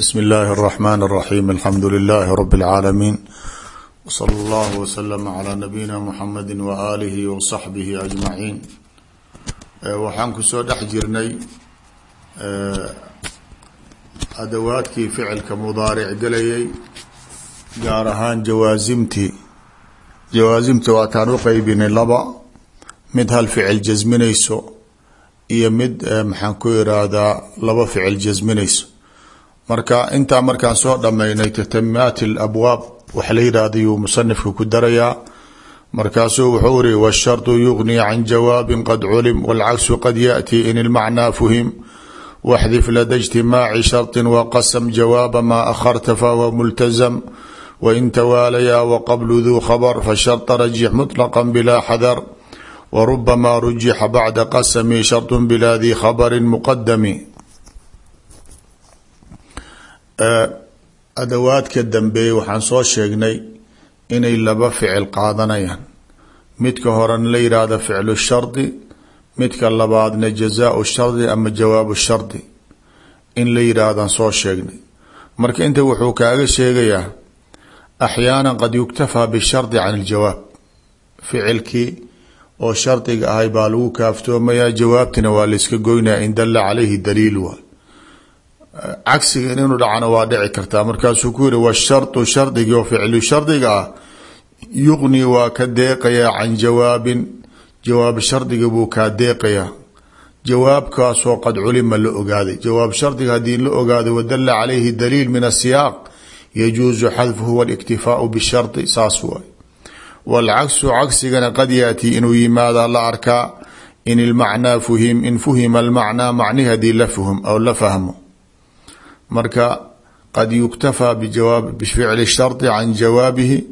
bsm اllahi الرحmn الرaxيm alxamdu لlh rb العaalamiin wslى اllah wslm عlى nabiyina mxamedi waaalih wصaxbih aجmaciin waxaan kusoo dhex jirnay adawaadkii ficilka mudaaric gelayay gaar ahaan jawaasimtii jawaasimta waataan u qeybinay laba mid hal ficil jasminayso iyo mid maxaan ku iraahdaa laba ficil jasminayso marka intaa markaan soo dhamaynay tatamaat labwaab waxa la yidhahda yuu musanifka ku darayaa markaasuu wuxuu iri wsharطu yugni can jawaabin qad culim wاlcagsu qad yaأti in ilmacnaa fuhim waxdif lada اجtimaaci sharطi waqasm jawaaba maa akharta fahuwa multazam wain tawaalayaa waqablu duu khabr fasharطa rajix muطlqa bila xadar wrubama rujixa bacda qasmi sharط bila di khabri muqadami adawaadka dambeeye waxaan soo sheegnay inay laba ficil qaadanayaan. Midka horena la yidhaahdo ficlu shardi midka labaadna jazaau shardi ama jawaabu shardi. In la yidhaahdaan soo sheegnay. Marka inta wuxuu kaaga sheegayaa axyaana qad yuktafaa bishardi can iljawaab ficilkii oo shardiga ahay baa lagu kaaftoomayaa jawaabtina waa layska goynaya in dalla caleyhi daliil waa cagsiga inuu dhacana waa dhici kartaa. Markaasuu ku yiri washarطu shardigii oo ficlu shardiga ah yuqni waa ka deeqayaa can jawaabin. Jawaab shardiga buu kaa deeqayaa. Jawaabkaasoo qad culima la ogaaday. Jawaab shardiga haddii la ogaaday wadala calayhi daliil min asiyaaq yajuusu xadfuhu waliktifaau bishardi saas waay. Waalcagsu cagsigana qad yaatii inuu yimaada la arkaa in ilmacnaa fuhim in fuhima almacnaa macnihi haddii la fhm aw la fahmo marka qad yuktafaa bficli sharطi can jawaabihi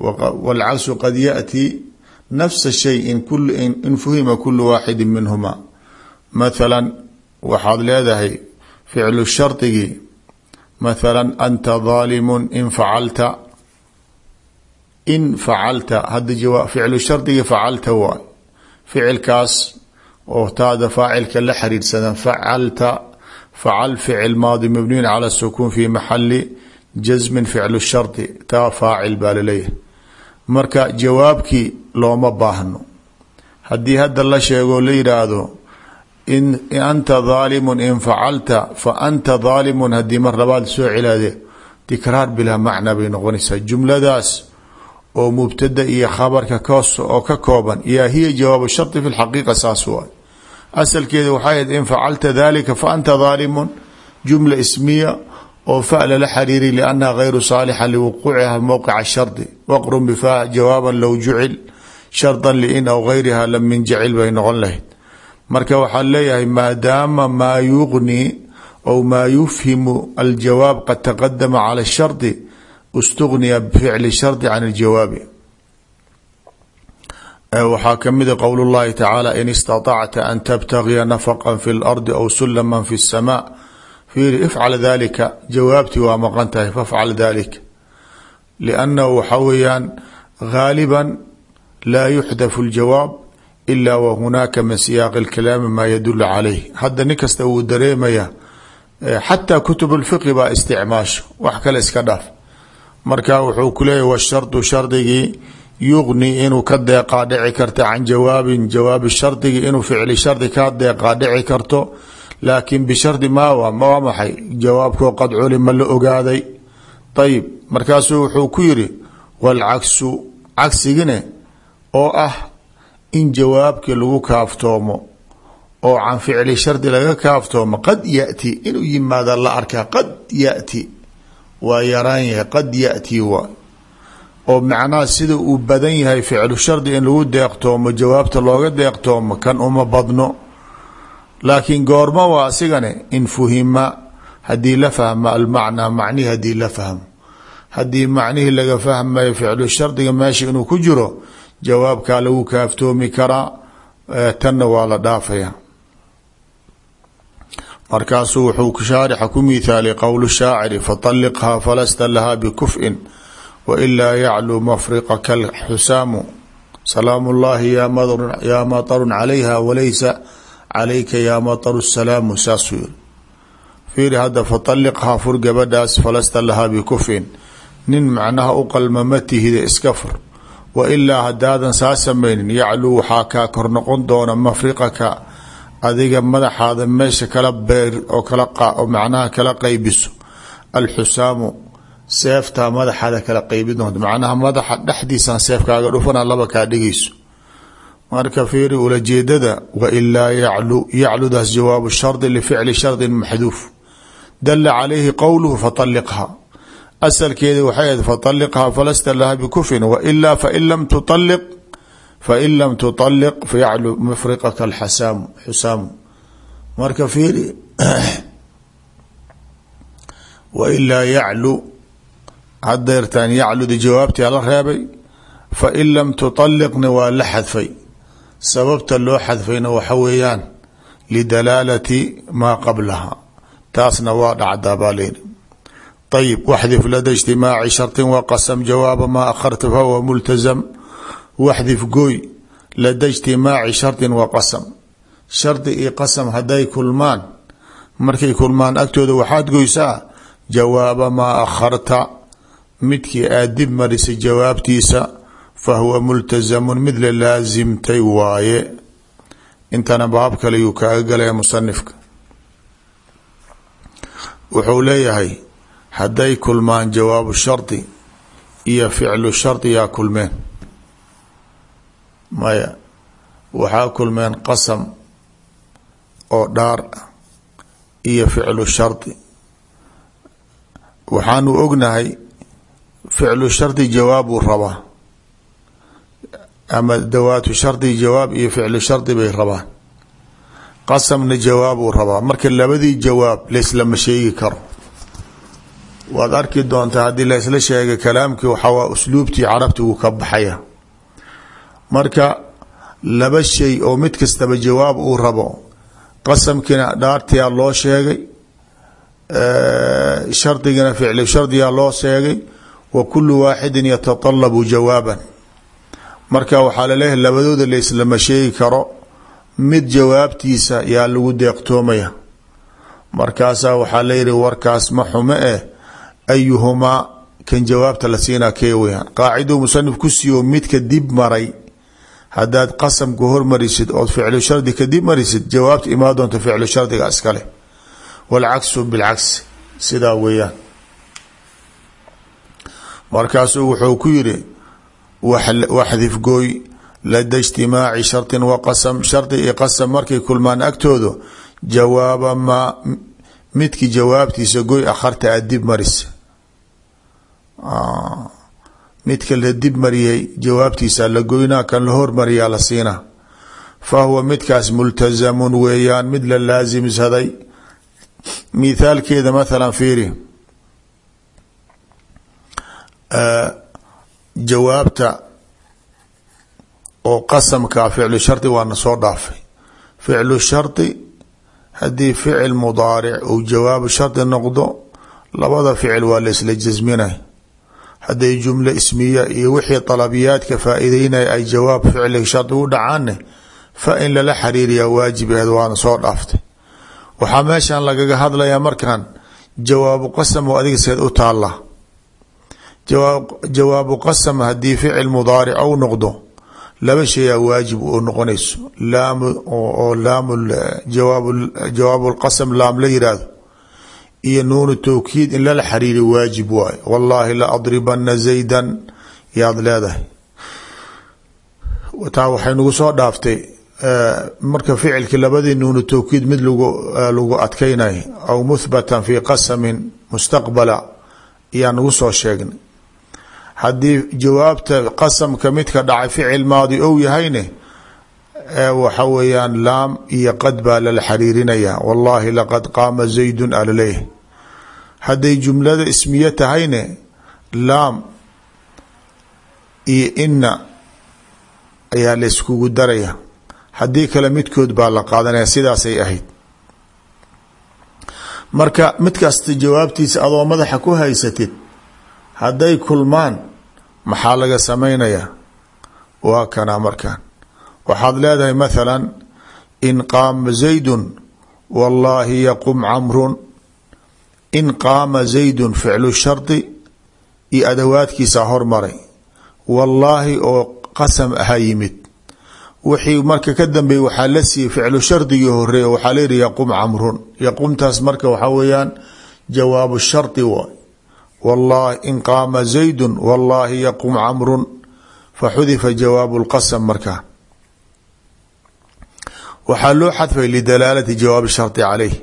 wاlcagsu qad yaأti nafsa shay in fuhima kulu waaxidi minhuma mathala waxaad leedahay ficlu shardigii mathala anta ظaalimu in facalta in facalta hada ficlu shardigii facalta waay ficilkaas oo taada faacilka la xiriirsadan facalta facal ficil maadi mabniyun cala sukuun fi maxali jasmin ficlu shardi taa faacil baa la leeyahay marka jawaabkii looma baahno haddii hadda la sheego la in anta daalimun in facalta fa anta daalimun haddii mar labaad soo cilaade tikraar bilaa macnaa bay noqonaysaa jumladaas oo mubtada iyo khabarka oo ka kooban yaa hiya jawaabu shardi fi lxaqiiqa saas asalkeeda waxay ahayd in facalta dalika fa anta daalimun jumla ismiya oo fa lala xariiri liannaha gayru saalixa liwuquuciha mowqica shardi. Waqrun bifa jawaaban low jucil shardan liin aw gayriha lam min jacil bay noqon lahayd. Marka waxaa leeyahay maadaama maa yuqni aw maa yufhimu aljawaab qad taqadama cala shardi istugniya bificli shardi can iljawaabi waxaa kamida qowl اllahi tacaala in istaطacta an tabtagiya nafqa fi اlardi aw sulama fi الsma fiiri ifcal dalika jawaabtii waa maqan tahay fafcal dalika liannahu waxa weeyaan gaaliba laa yuxdafu اljawaab ila wa hunaaka min siyaaqi اlkalaami maa yadulu calayh hadda nin kasta wuu dareemaya xataa kutub اlfiqi baa isticmaasho wax kale iska dhaaf marka wuxuu ku leeyahy washardu shardigii yuqni inuu ka deeqaa dhici karta can jawaabin jawaabi shardigi inuu ficli shardi ka deeqaa dhici karto. Laakin bishardi maawa waa maxay? Jawaabkoo qad culima la ogaaday. Ayib markaasuu wuxuu ku yiri waalcagsu cagsigine oo ah in jawaabkii lagu kaaftoomo oo can ficli shardi laga kaaftoomo qad yati inuu yimaada la arkaa qad yati waa yaraan qad yati waa oo macnaha sida uu badan yahay ficlu shardi in lagu deeqtoomo jawaabta looga deeqtoomo kan uma badno. Laakiin goormo waa asigane in fuhima haddii la fahma almacnaa macnihi haddii la fahmo. Haddii macnihii laga fahmayo ficlu shardiga meesha inuu ku jiro jawaabkaa lagu kaaftoomi karaa tanna waa la dhaafaya. Markaasuu wuxuu shaarixa ku miithaalay qowl shaaciri faطaliqhaa falasta lahaa bikuf'in wailaa yacluu mafriqaka alxusaamu salaam ullaahi yaa matarun calayha walaysa calayka yaa mataru salaamu saasuu yiri fiiri hadda faaliqhaa fur gabadhaas falasta lahaa bikufin nin macnaha u qalma ma tihida iska fur. Wailaa hadaadan saa samaynin yacluu waxaa kaa kor noqon doona mafriqaka adiga madaxaada meesha kala beer oo kala oo macnaha kala qaybiso. Alxusaamu seeftaa madaxaada kala qeybi doonta macnaha madaxa dhexdiisaan seefkaaga dhufana laba kaa dhigayso. Marka fiiri ulajeedada wailaa yaclu yacludaas jawaabu shardi lificli shardin maxduuf. Dalla calayhi qowluhu faaliqha asalkeeda waxay ahayd faaliqhaa falasta laha bikufin wailaa fain lam tualiq fain lam tualiq fayaclu mufriqaka alxasaamu xusaamu. Marka fiiri wailaa yaclu hadeertaan yacludi jawaabtii ala reebay fa in lam tutaliqna waa la xadfay. Sababta loo xadfayna waxa weeyaan lidalaalati maa qablaha. Taasna waa dhacdaa baa layidhi ayib waxdif lada ijtimaaci shartin waqasam jawaaba maa akharta fahuwa multasam waxdif gooy lada ijtimaaci shartin waqasam shardi iyo qasam hadday kulmaan markay kulmaan agtooda waxaad goysaa jawaaba maa akharta midkii aad dib marisay jawaabtiisa fahuwa multazamun mid la laasimtay waaye. Intana baab kale yuu kaaga galaya musanifka wuxuu leeyahay hadday kulmaan jawaabu shardi iyo ficlu shardi yaa kulmeen. Maya waxaa kulmeen qasam oo dhaar iyo ficlu shardi waxaanu ognahay ficlu shardi jawaabuu rabaa. Ama dawaatu shardi jawaab iyo ficlu shardi bay rabaan. Qasamna jawaabuu rabaa. Marka labadii jawaab laislama sheegi karo. Waad arki doontaa haddii laysla sheega kalaamkii waxawaa usluubtii carabti wuu ka baxaya. Marka laba shay oo mid kastaba jawaab uu rabo qasamkiina dhaartiyaa loo sheegay shardigana ficlu shardiyaa loo sheegay wa kulu waaxidin yataطalabu jawaaban. Marka waxaa la leeyahay labadooda laislama sheegi karo mid jawaabtiisa yaa lagu deeqtoomaya. Markaasaa waxaa layihi warkaas ma xume eh ayuhumaa kan jawaabta la siinaa kee weyaan qaaciduu musanif ku siiyo midka dib maray haddaad qasamka hormarisid ood ficlu shardi ka dib marisid jawaabta imaa doonta ficlu shardiga iskale wاlcaksu bilcagsi sidaa weeyaan markaasuu wuxuu ku yiri waxdif gooy lada ijtimaaci sharطi waqasam shardi iyo qasam markay kulmaan agtooda jawaaba maa midkii jawaabtiisa goy akharta aad dib marisa midka la dib mariyay jawaabtiisa la goynaa kan la hormariyaa la siinaa. Fa huwa midkaas multazamun weeyaan mid la laasimsaday mithaalkeeda mathala fiiri jawaabta oo qasamka ficlu shardi waana soo dhaafay. Ficlu shardi haddii ficil mudaaric uu jawaabu shardi noqdo labada ficil waa la isla jasminay. Hadday jumlo ismiya iyo wixii dalabiyaadka faa-iideynaya ay jawaab ficli shardi u dhacaanne fa in lala xiriiriyaa waajib aheed waana soo dhaaftay. Waxaa meeshan lagaga hadlayaa markan jawaabu qasam oo adiga seed u taalla jawaabu qasam haddii ficil mudaaric ou noqdo laba shayaa waajib oo noqonayso. Laam oo laam jawaab lqasam laam la yiraahdo iyo nuunu tawkiid in lala xariiri waajib waayo. Wallaahi la adribana zaydan yaad leedahay. Taa waxay nagu marka ficilki labadii nuunu tawkiid mid lagu adkeynay aw muthbatan fi qasamin mustaqbala ayaa nagu soo sheegnay haddii jawaabta qasamka midka dhacay ficil maadi ou yahayne waxa weeyaan laam iyo qad baa lala xariirinaya wallahi laqad qaama zaydun alaleeyahy hadday jumlada ismiye tahayne laam iyo ina ayaa la iskugu daraya. Haddii kale midkood baa la qaadanaya sidaasay ahayd. Marka mid kasta jawaabtiisa adoo madaxa ku haysatid hadday kulmaan maxaa laga samaynayaa waa kana markaan. Waxaad leedahay mathala in qaama zaydun wallaahi yaqum camrun. In qaama zaydun ficlu shardi iyo adawaadkiisa hormaray. Wallaahi oo qasam aha yimid. Wixii marka ka dambeeyey waxaa la siiyey ficlu shardigii horeeye waxaa layihi yaqum camrun. Yaqumtaas marka waxaa weeyaan jawaabu shardi waay wallahi in qaama zaydun wallaahi yaqum camrun faxudifa jawaabu lqasam markaa waxaa loo xadfay lidalaalati jawaabi shardi caleyh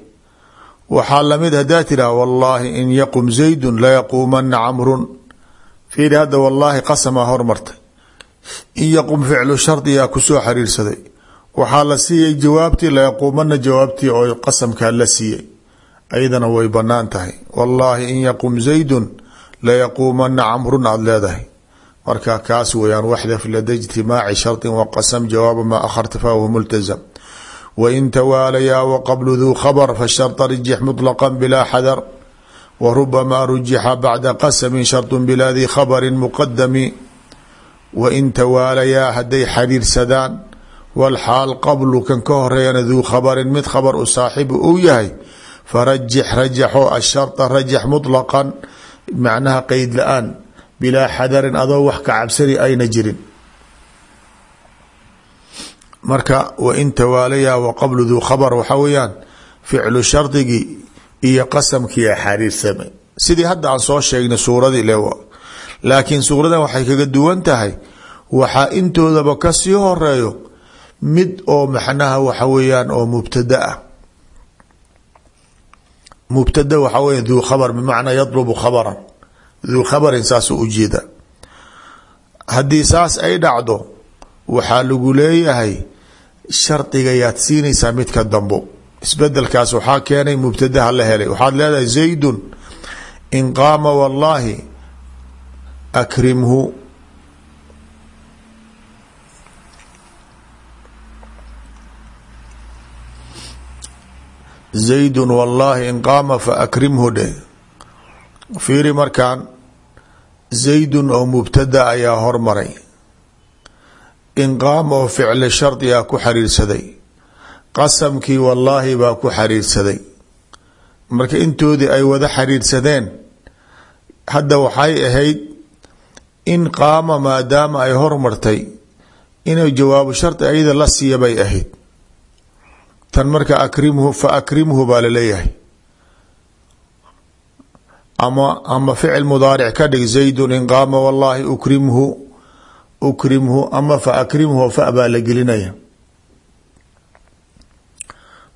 waxaa la mid hadaa tiraa wallaahi in yaqum zaydun layaquumana camrun fiiri hadda wallaahi qasamaa hormartay in yaqum ficlu shardiyaa ku soo xiriirsaday waxaa la siiyey jawaabtii layaquumana jawaabtii oo qasamkaa la siiyey aydana way bannaan tahay. Wallaahi in yaqum zaydun layaquumana camrun aada leedahay. Marka kaas weyaan waxdaf lada ijtimaaci shardin waqasam jawaaba maa akharta fahuwa multazam. Wain tawaalayaa waqablu duu khabar fasharta rijix mutlaqan bilaa xadar. Warubamaa rujixa bacda qasamin shardun bilaa dii khabarin muqadami wain tawaalayaa hadday xiriirsadaan walxaal qablu kan ka horeeyana duu khabarin mid khabar u yahay farajix rajaxo asharطa rajax muطlaqan macnaha qeyd la'aan bilaa xadarin adoo wax ka cabsani ayna jirin. Marka wain tawaalayaa waqablu duu khabr waxaa weeyaan ficlu shardigii iyo qasamkiia xariirsamay sidii hadda aan soo sheegnay suuradii le laakiin suuradan waxay kaga duwan tahay waxaa intoodaba ka sii horeeyo mid oo macnaha waxa oo mubtada ah mubtada waxaa weya duu khabr bimacnaa yadlubu khabran duu khabarin saasuu ujeeda. Haddii saas ay dhacdo waxaa lagu leeyahay shardiga yaad siinaysaa midka dambo. Isbedelkaas waxaa keenay mubtadaha la helay. Waxaad leedahay zaydun in qaama wallaahi akrimhu zaydun wallaahi in qaama fa akrimhu dheh fiiri markaan zaydun oo mubtada ayaa hormaray. In qaama oo ficli shardigaa ku xariirsaday. Qasamkii wallaahi baa ku xariirsaday. Marka intoodii ay wada xariirsadeen hadda waxay ahayd in qaama maadaama ay hormartay inay jawaabu shardi ayada la siiya bay ahayd tan marka akrimhu fa akrimhu baa la leeyahay ama ama ficil mudaaric ka dhig zaydun in qaama wallaahi ukrimhu ukrimhu ama fa akrimhu fa baa la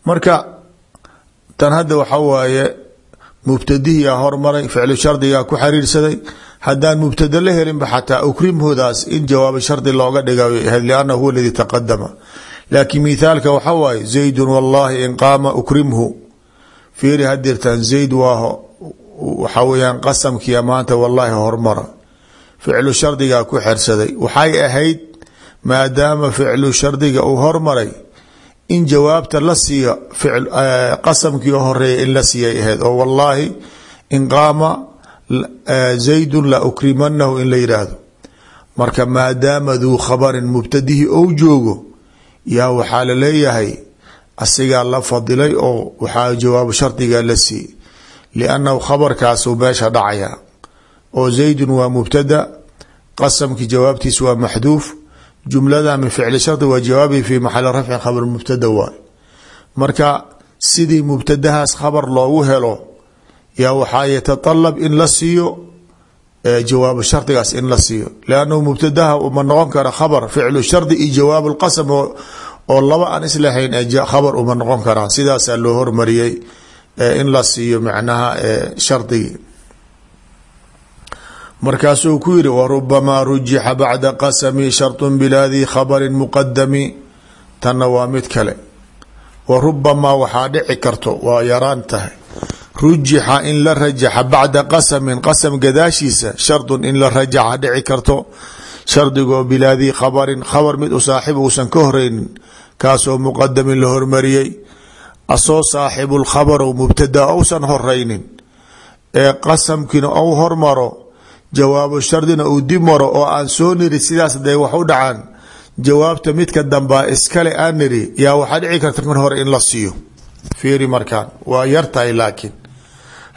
marka tan hadda waxa waaye mubtadihiyaa hormaray ficlu shardigaa ku xariirsaday. Haddaan mubtada la helinba xataa ukrimhudaas in jawaabo shardi looga dhigayo ahayd lianna huwa ladii taqadama laakiin mithaalka waxa waaye zaydun wallaahi in qaama ukrimhu. Fiiri hadirtaan zayd waaho waxaa weyaan qasamkiia maanta wallaahi hormara. Ficlu shardigaa ku xersaday waxay ahayd maadaama ficlu shardiga uu hormaray in jawaabta la siiyo qasamkii horreeya in la siiyay ahayd. Oo wallaahi in qaama zaydun la ukrimanahu in la yidhaahdo marka maadaama joogo yaa waxaa la leeyahay asigaa la fadilay oo waxaa jawaabu shardigaa la siiyey liannahu khabarkaasuu meesha dhacaya. Oo zaydun waa mubtada qasamkii jawaabtiis waa maxduuf jumlada min ficli shardi waa jawaabihi fi maxali rafcin khabar mubtada waay marka sidii mubtadahaas khabar loogu helo yaa waxaa yataطalab in la siiyo jawaabu shardigaas in la siiyo. Lannahu mubtadaha uma noqon kara khabar ficlu shardi iyo jawaab lqasam oo laba aan islahayn khabar uma noqon karaan. Sidaasaa loo hormariyey in la siiyo macnaha shardigii. Markaasuu ku yihi warubamaa rujixa bacda qasami sharطu bilaadi khabari muqadami tanna waa mid kale. Warubamaa waxaa dhici karto waa yaraan tahay rujixa in la rajaxa bacda qasamin qasam gadaashiisa shardun in la rajaxa dhici karto. Shardigoo bilaadii khabarin khabar mid u saaxib uusan ka horeynin kaasoo muqadamin la hormariyey. Asoo saaxibulkhabarow mubtada ousan horeynin ee qasamkiina ou hormaro jawaabu shardina uu dib maro oo aan soo niri sidaas haday wax u dhacaan. Jawaabta midka dambaa iskale aan niri yaa waxaa dhici karta kan hore in la siiyo. Fiiri markaan waa yartahay laakiin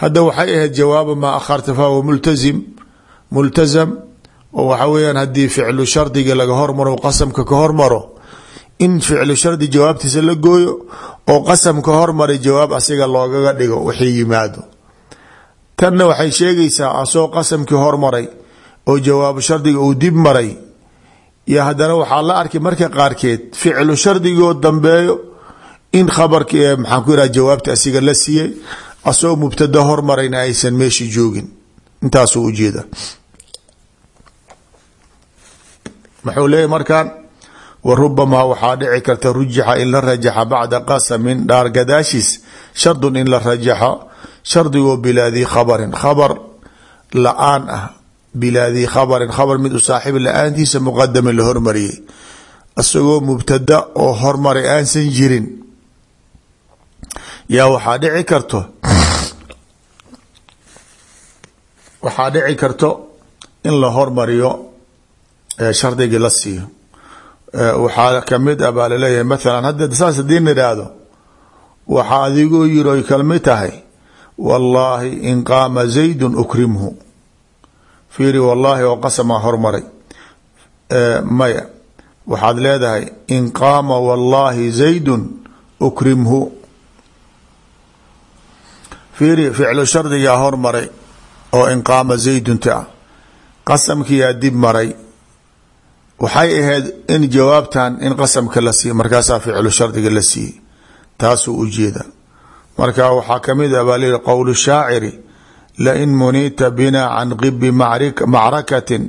hadda waxay ahayd jawaaba maa akharta fahuwa multazim multazam oo waxa weeyaan haddii ficlu shardiga hormaro qasamka ka hormaro in ficlu shardi jawaabtiisa la gooyo oo qasamka hormaray jawaab asiga loogaga dhigo wixii yimaado. Tanna waxay sheegaysaa asoo qasamkii hormaray oo jawaabu shardiga uu dib maray. Iyo haddana waxaa la arkay marka qaarkeed ficlu shardigoo dambeeyo in khabarki maxaan ku yidhaha jawaabta asiga la siiyey asoo mubtada hormarayna aysan meeshi joogin. Intaasuu ujeeda. Muxuu leeyahy markaan wa rubamaa waxaa dhici karta rujixa in la rajaxa bacda qasamin dhaar gadaashiis shardun in la rajaxo shardigoo bilaadii khabarin. Khabar la'aan ah bilaadii khabarin. Khabar mid u saaxiib la'aantiisa muqadamin la hormariyey. Isagoo mubtada oo hormaray aansan jirin yaa waxaa dhici karto waxaa dhici karto in la hormariyo shardigii la siiyo. Waxaa ka mid ah baa la leeyahay mathalan hadda saas haddii na idhaahdo waxaa adigoo yiri oy kalmid tahay wallaahi in qaama zaydun ukrimhu. Fiiri wallaahi oo qasamaa hormaray. Maya waxaad leedahay in qaama wallaahi zaydun ukrimhu fiiri ficlu shardigaa hormaray oo in qaama zaydunta ah qasamkiyaa dib maray. Waxay ahayd in jawaabtan in qasamka la siiye markaasaa ficlu shardiga la siiyey. Taasuu ujeeda marka waxaa ka mid ah baa lihi qowl shaaciri lain muniita bina can qibi macrakatin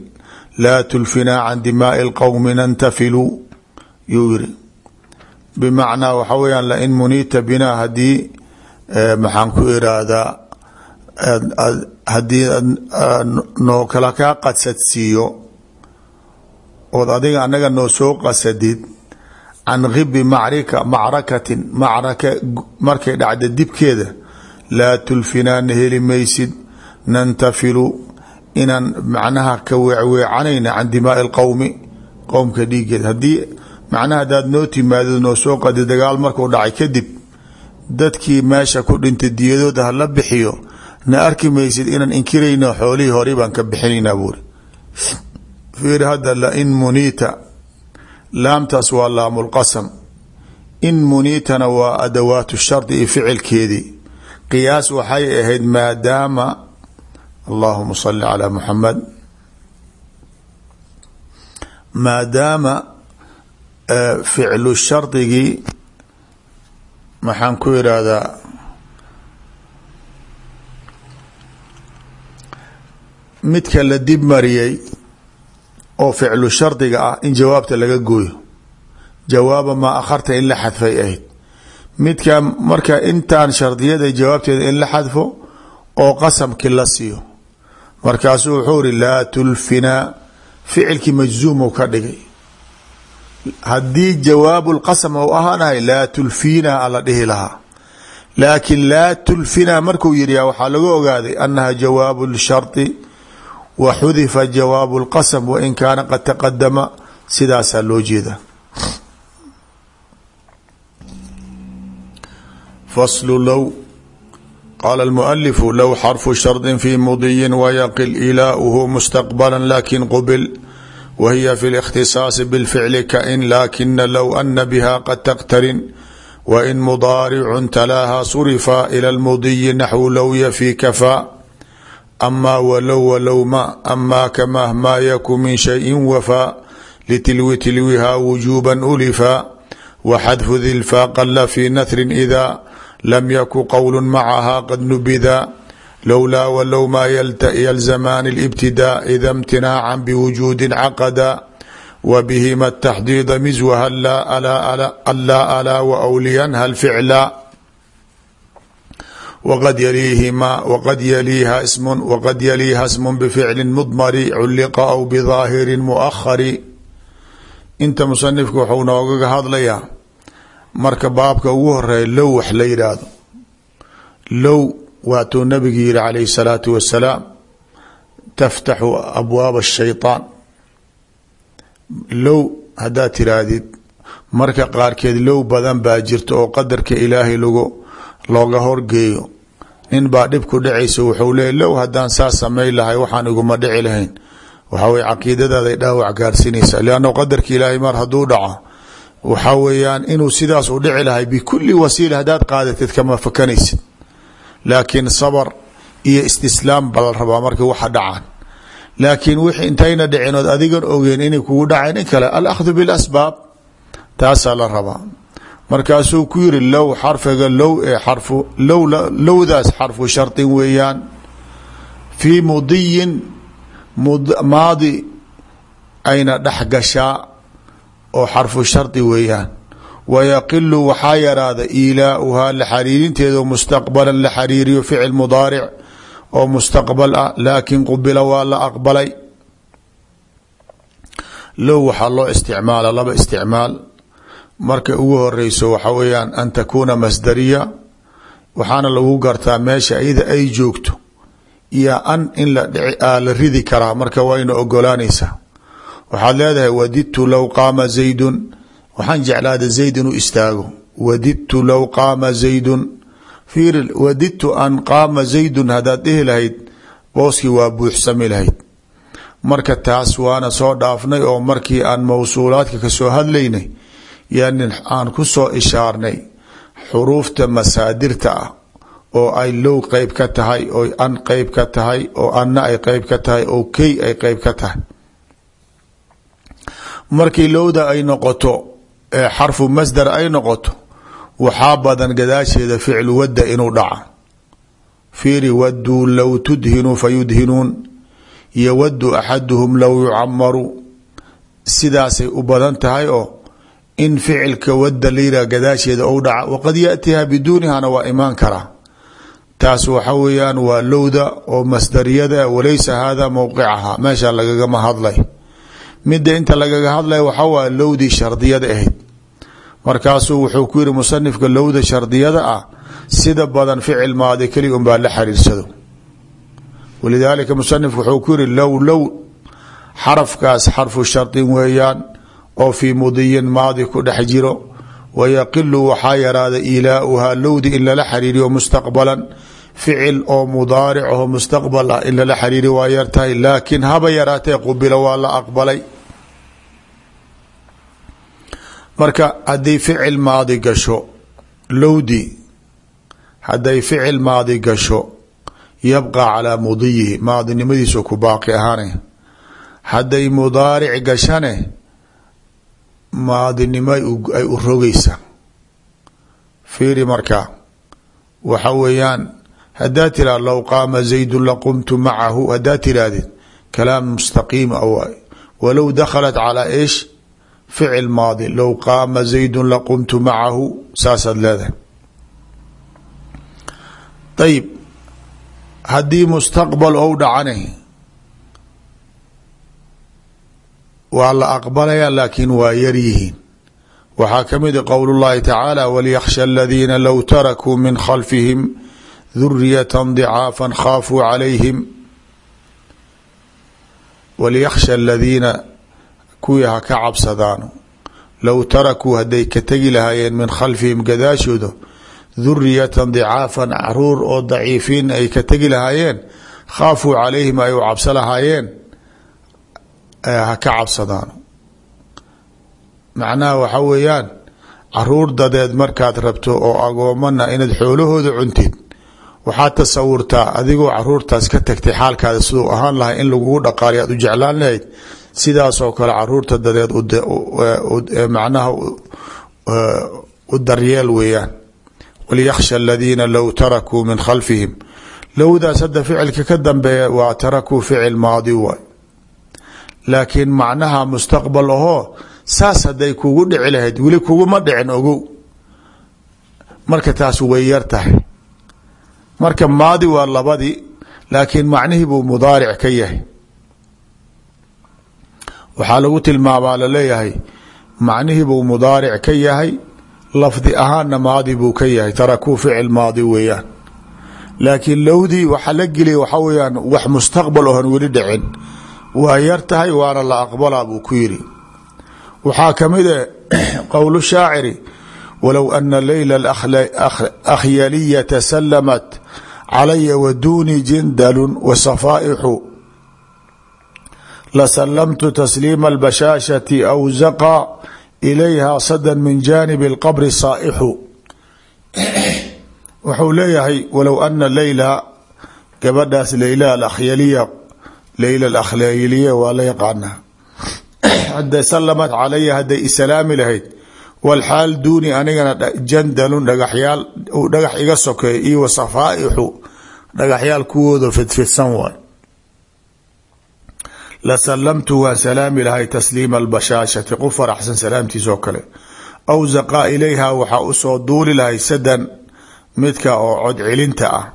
laa tulfinaa can dimaai lqowmi nantafilu yuu yiri bimacnaa waxa weyaan lain maxaan ku iraahdaa haddii noo kala kaa qadsadsiiyo ood adiga anaga noo soo qasadid can khibi macrika macrakatin macraka markay dhacda dibkeeda laa tulfinaana heli maysid nantafilu inaan macnaha ka weecweecanayna can dimaai lqowmi qowmka dhiigeeda haddii macnaha hadaad noo timaadid noo soo qadi dagaal markuu dhacay kadib dadkii meesha ku dhintay diyadooda hala bixiyo na arki maysid inaan inkirayno xoolihii hore baan ka bixinaynaa buuri fiir hadda lain muniita. Laamtaas waa laamulqasam in muniitana waa adawaatu shardi iyo ficilkeedii qiyaas waxay ahayd maadaama allahuma salli calaa muxamed maadaama ficlu shardigii maxaan ku irahdaa midka la dib mariyey oo ficlu shardiga ah in jawaabta laga gooyo. Jawaaba maa akharta in la xadfay ahayd. Midka marka intaan shardiyada jawaabteeda in la xadfo oo qasamki la siiyo. Markaasuu wuxuu iri laa tulfinaa ficilkii majzuum ka dhigay haddii jawaabu lqasam u ahaanahay laa tulfiina ala dhihi lahaa. Laakiin laa tulfinaa markuu yidhi waxaa lagu ogaaday annaha jawaabu lshardi wa xudifa jawaabu lqasm wain kaana qad taqadama sidaasaa loo jeeda faslu low qaala almualifu low xarfu shardi fi mudiyin wayaqil ilaauhu mustaqbala laakiin qubil wahiya fi اlاkhtisaasi bاlficli kain lakina low ana biha qad taqtarin wain mudaaricu talaaha surifa ilى اlmudiyi naxwu low yafi kafaa ama walow walow ma ama kamah ma yaku min shayi wafaa litilwi tilwiha wujuba ulifa waxadfu dilfa qala fi nathrin ida lam yaku qowl macaha qad nubida lowlaa walow ma yalzamaan اlibtidaa ida imtinaaca biwujuudi caqada wbihima taxdiida miswaha alaa alaa wawliyanha lficla wqad yaliiha sm bficli mdmari culliqa aw bidaahiri muahari inta musanifku wuxuu noogaga hadlayaa marka baabka ugu horreeya low wax la yidhaahdo low waatuu nabigu yihi calayh الsalaatu wasalaam taftaxu abwaab الshayطaan low haddaad tiraahdid marka qaarkeed low badan baa jirta oo qadarka ilaahay lagu looga horgeeyo nin baa dhib ku dhacaysa wuxuu leey low haddaan saas samay lahay waxaan iguma dhici lahayn waxaa weye caqiidadaaday dhaawac gaarsinaysa lianna qadarka ilaahay mar hadduu dhaco waxaa weeyaan inuu sidaas u dhici lahay bikulli wasiila haddaad qaadatid kama fakanaysid laakiin sabr iyo istislaam ba la rabaa markay waxa dhacaan. Laakiin wixii intayna dhicinood adigan ogeen inay kugu dhacayn in kale alakhdu bilasbaab taasaa la rabaa. Markaasuu ku yiri low xarfiga low ee xarfu low lowdaas xarfu shardin weeyaan. Fii mudiyin maadi ayna dhex gashaa oo xarfu shardi weeyaan wayaqilu waxaa yaraada iilaauhaa la xariirinteedo mustaqbalan la xariiriyo ficil mudaaric oo mustaqbal ah laakin qubila waa la aqbalay low waxaa loo isticmaala laba isticmaal marka ugu horeyso waxa weeyaan an takuuna masdariya waxaana lagu gartaa meesha iyada ay joogto iyo an in la ridi karaa marka wayna ogolaanaysaa waxaad leedahay wadidtu low qaama zaydun waxaan jeclaada zayd inuu istaago. Wadidtu low qaama zaydun. Fiir wadidtu an qaama zaydun haddaad dhihi lahayd booskii waa buuxsami lahayd. Marka taas waana soo dhaafnay oo markii aan mawsuulaadka ka soo hadlaynay yanin aan ku soo ishaarnay xuruufta masaadirta ah oo ay low qeyb ka tahay oo an qeyb ka tahay oo anna ay qeyb ka tahay oo key ay qeyb ka tahay. Markii lowda ay noqoto xarfu masdar ay noqoto waxaa badan gadaasheeda ficlu wadda inuu dhaca fiiri wadduu low tudhinuu fayudhinuun iyo waddu axaduhum low yucamaru sidaasay u badan tahay oo in ficilka wadda layidhah gadaasheeda ou dhaca waqad yaatiha biduunihana waa imaan karaa. Taas waxa weeyaan waa lowda oo masdariyada walaysa hada mowqicaha meesha lagagama hadlay midda inta lagaga hadlaya waxaa waaya lowdii shardiyada ahayd. Markaasuu wuxuu ku yihi musanifka lowda shardiyada ah sida badan ficil maadi keli un baa la xiriirsado. Walidaalika musanifku wuxuu ku yihi low low xarafkaas xarfu shardin weeyaan oo fii mudiyin maadi ku dhex jiro wayaqilu waxaa yaraada ilaauhaa lowdi in lala xariiriyo mustaqbalan ficil oo mudaaric oo mustaqbal ah in lala xariiri waa yartahay laakiin haba yaraatee qubila waa la aqbalay. Marka hadday ficil maadi gasho lowdi hadday ficil maadi gasho yabqa calaa mudiyihi maadinimadiisu ku baaqi ahaana hadday mudaaric gashane maadinimo ay u rogaysa. Fiiri marka waxa weeyaan haddaad tiraha low qaama zaydun laqumtu macahu haddaad tirahdid kalaam mustaqiim a waay. Walow dakhalat calaa ish ficil maadi low qaama zaydun laqumtu macahu saasaad leedahay. Ayib haddii mustaqbal ou dhacane waa la aqbalaya laakiin waa yar yihiin. Waxaa ka mid qowl اllahi tacaala wlyakhsha aladiina low tarakuu min khalfihim duriyata dicaafa khaafuu calayhim walyakhsha aladiina kuwii ha ka cabsadaano low tarakuu hadday ka tegi lahaayeen min khalfihim gadaashooda duriyatan dicaafan carruur oo daciifiin ay ka tegi lahaayeen khaafuu calayhim ay u cabso lahaayeen ha ka cabsadaano macnaha waxa weeyaan carruur dadeed markaad rabto oo agoomana inaad xoolahooda cuntid waxaad tasawurtaa adigoo caruurtaas ka tagtay xaalkaada siduu ahaan lahay in lagugu dhaqaaliy aad u jeclaan lahayd sidaasoo kale carruurta dadeed macnaha u daryeel weeyaan. Walyakhsha aladiina low tarakuu min khalfihim. Lowdaas hadda ficilka ka dambeeya waa tarakuu ficil maadi waay. Laakiin macnaha mustaqbal ahoo saas hadday kugu dhici lahayd weli kuguma dhicin ogow. Marka taas way yar tahay marka maadi waa labadii laakiin macnihii buu mudaaric ka yahay. Waxaa lagu tilmaamaa la leeyahay macnihii buu mudaaric ka yahay lafdi ahaanna maadi buu ka yahay. Tarakuu ficil maadi weeyaan. Laakiin lowdii waxa la geliya waxa weyaan wax mustaqbal ohan weli dhicin. Waa yar tahay waana la aqbalaa buu ku yiri waxaa ka mid e qowl shaaciri walow ana leyla akhyaliyata calaya waduuni jindalun wasafaaixu lasalamtu tasliima albashaashati aw zaqa ilayha sadan min jaanibi اlqabri saa'ixu wuxuu leeyahay walow ana leyla gabadhaas leyla alakhyaliya leyla alakhyaliya waa la yaqaanaa hadday salamad calaya hadday isalaami lahayd walxaal duuni anigana jandalun dhagaxyaal dhagax iga sokeey iyo wasafaaixu dhagaxyaal kuwooda fidfidsan waay la salamtu waan salaami lahay tasliima albashaashati qof faraxsan salaamtiisoo kale. Aw zaqaa ilayha waxaa u soo duuli lahay sadan midka oo cod celinta ah.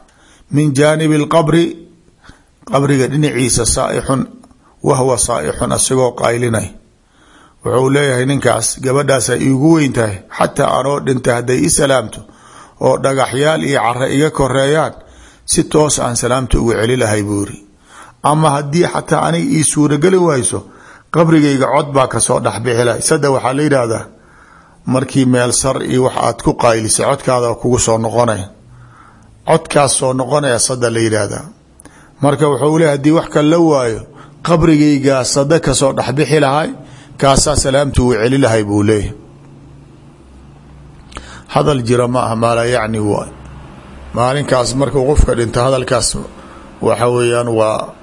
Min jaanibi alqabri qabriga dhinaciisa saaixun wahwa saaixun asigoo qaylinay. Wuxuu leeyahay ninkaas gabadhaas ay iigu weyn tahay xataa anoo dhinta hadday i salaamto oo dhagaxyaal iyo care iga koreeyaan si toos aan salaamta ugu celi lahay buu yiri ama haddii xataa aniga ii suurageli wayso qabrigayga cod baa ka soo dhexbixi lahay sada waxaa la yidhaahdaa markii meel sar iyo wax aad ku qaylisay codkaada kugu soo noqonay. Codkaas soo noqonaya sada la yidhaahdaa. Marka wuxuu leeyahy haddii wax kale la waayo qabrigaygaa sada ka soo dhexbixi lahay kaasaa salaamta uu celi lahay buu leeyahy hadal jira ma ah maalaa yacni waay maalinkaas markuu qofka dhinto hadalkaas waxa weeyaan waa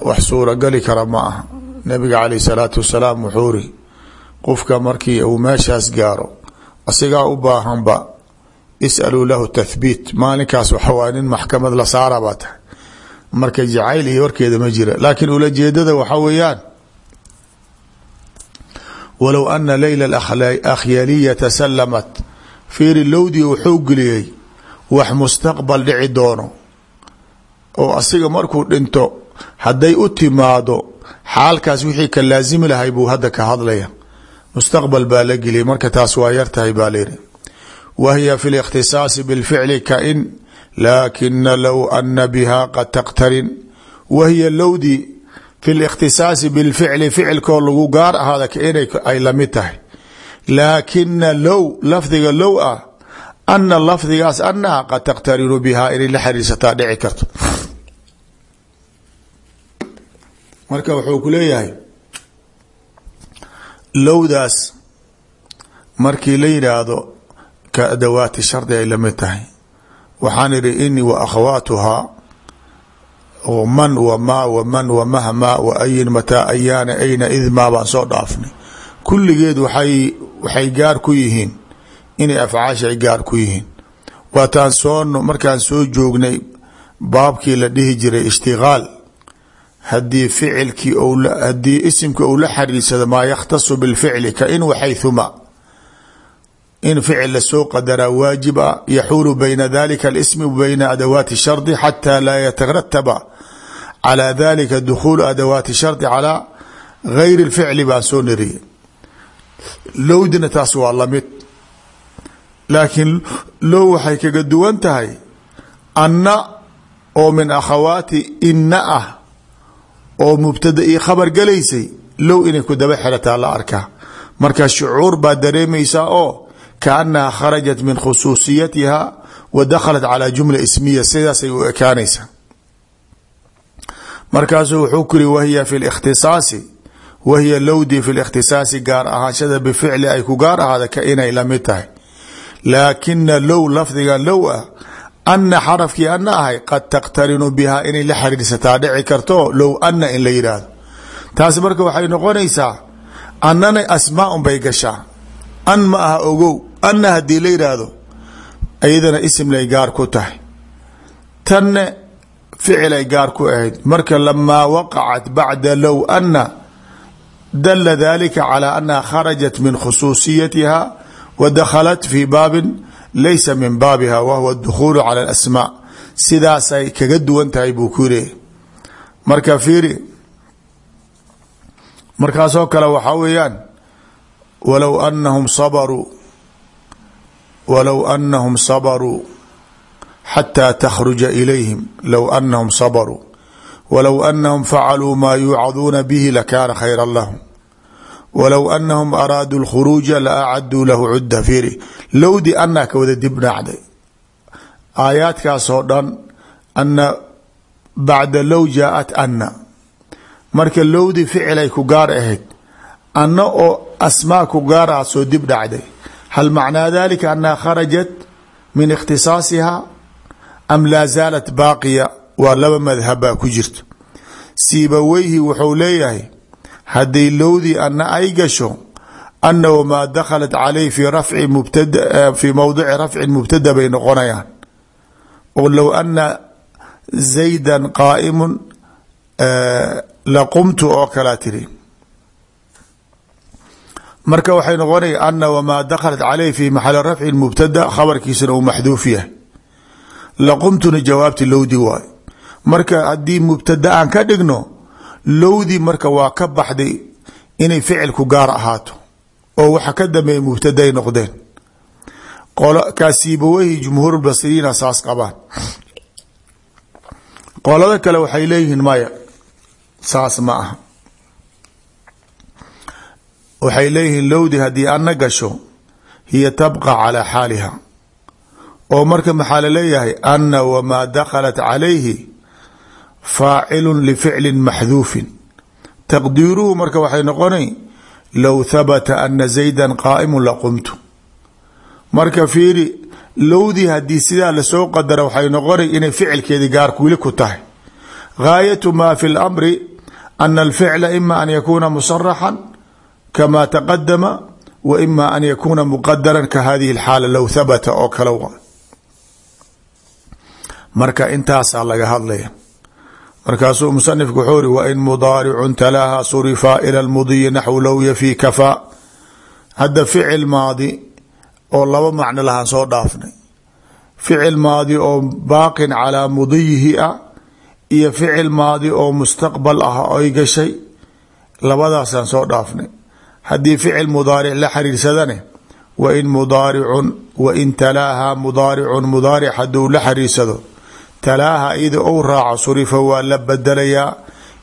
wax suuragali kara ma ah nabiga caleyh salaatu wasalaam wuxuu qofka markii uu meeshaas gaaro asigaa u baahanba is'aluu lahu tathbiit. Maalinkaas waxawaa nin maxkamad la saara marka jacayl iyo warkeeda ma jira laakiin ulajeedada waxa weeyaan walow ana leyla akhyaliyata salamat fiiri lowdii wuxuu geliyey wax mustaqbal dhici doono. Oo asiga markuu dhinto hadday u timaado xaalkaas wixii ka laasimi lahay buu hadda ka hadlaya. Mustaqbal baa la geliyay marka taas waa yartahay baa layidhi wa hiya fi likhtisaasi bilficli kain laakina low ana biha qad taqtarin. Wa hiya lowdii fi likhtisaasi bilficli ficilkoo lagu gaar ahaada kainay ay la mid tahay. Laakina low lafdiga low ah ana lafdigaas anaha qad taqtarinu bihaa inay la xariirsataa dhici karto marka wuxuu ku leeyahay lowdaas markii la yidhaahdo ka adawaati shardi ay la mid tahay waxaan idhi ini wa akhawaatuhaa man wa maa wa man wa ayin mataa ayaana ayna idmaa baan soo dhaafnay kulligeed waay waxay gaar ku yihiin inay afcaasha ay gaar ku yihiin. Waataan soo markaan soo joognay baabkii la dhihi jiray ishtigaal. Haddii ficilkii haddii isimkii ou la xariirsado maa yakhtasu bilficli ka in waxaythuma in ficil la soo qadaraa waajib a yaxuulu bayna dalika alismi wa bayna adawaati shardi xataa laa yatarataba calaa dalika dukhuulu adawaati shardi calaa gayri lficli baan soo nariye lowdina taas waa laakiin low waxay kaga duwan tahay anna oo min akhawaati inna ah oo mubtada io khabar galaysay low inay ku daba xirataa la arkaa marka shucuur baa dareemaysaa oo kaanaha kharajat min khusuusiyatiha wa dakhalat calaa jumla ismiya sidaasay u ekaanaysaa. Markaasuu wuxuu ku wahiya fi likhtisaasi wahiya lowdii fi likhtisaasi gaar ahaanshada bificli ay ku gaar ahaada ka inay la mid tahay laakina low lafdiga low ah ana xarafkii ana ahay qad taqtarinu bihaa inay la xiriirsataa dhici karto low ana in la yidhaahdo. Taas marka waxay noqonaysaa annana asmaaun bay gashaa. An ma aha ogow anna haddii la yidhaahdo iyadana isimlay gaar ku tahay. Tanne ficilay gaar ku ahayd. Marka lamaa waqacat bacda low wa dakhalat fi baabin laysa min baabiha wahwa dukhuulu cala alasmaa sidaasay kaga duwan tahay buu ku leeyahy marka fiiri markaasoo kale waxaa weeyaan walow anahum sabaruu walow anahum sabaruu xataa takhruja ilayhim low anahum sabaruu walow anahum facaluu maa yuucaduuna bihi lakaana khayra lahum walow anahum araaduu lkhuruuja la acaduu lahu cudda fiiri. Lowdi anaa ka wada dib naacday. Aayaadkaasoo dhan ana bacda low jaaءat ana marka lowdii ficilay ku gaar ahayd ana oo asmaa ku gaar ah soo dib dhacday hal macnaa dalika annaha kharajat min ikhtisaasiha am laa zaalat baaqiya? Waa laba madhabbaa ku jirta. Siibaweyhi wuxuu leeyahay hadday lowdii ana ay gasho ana wmaa dakhalat caleyh fii mowdici rafcin mubtada bay noqonayaan. Oo low ana zaydan qaa'imun laqumtu oo kalaa tiri marka waxay noqonaya ana wmaa dakhalat caleyh fi maxali rafcin mubtada khabarkiisana uu maxduuf yahay. Laqumtuna jawaabti lowdi waay. Marka haddii mubtada aan ka dhigno lowdi marka waa ka baxday inay ficilku gaar ahaato oo waxa ka dambeeya mubtaday noqdeen. Kaasiibaweyhi jumhuur basriyiina saas qabaan. Qolada kale waxay leeyihiin maya saas ma aha. Waxay leeyihiin lowdi haddii ana gasho hiya tabqa calaa xaaliha. Oo marka maxaa la leeyahay ana wamaa dakhalat calayhi faacilu lificlin maxduufin. Taqdiiruhu marka waxay noqonay low habata ana zayda qaa'imu laqumtu marka fiiri lowdii haddii sidaa la soo qadara waxay noqonay inay ficilkeedii gaarku wili ku tahay. Gaayatu ma fi lamri ana alficla ima an yakuuna musaraxan kama taqadama wa ima an yakuuna muqadaran ka hadihi alxaala low habata oo kale marka intaasaa laga hadlaya markaasuu musanifku wuxuu uri wain mudaaricun talaaha surifa ila lmudiyi naxwu low yafi kafaa hadda ficil maadi oo laba macno lahaan soo dhaafnay. Ficil maadi oo baaqin calaa mudiyihi ah iyo ficil maadi oo mustaqbal ah oy gashay labadaasaan soo dhaafnay. Haddii ficil mudaaric la xiriirsadane wain mudaaricun wain talaaha mudaaricun mudaaric hadduu la xiriirsado talaaha iyada ou raaco surifa waa la bedelayaa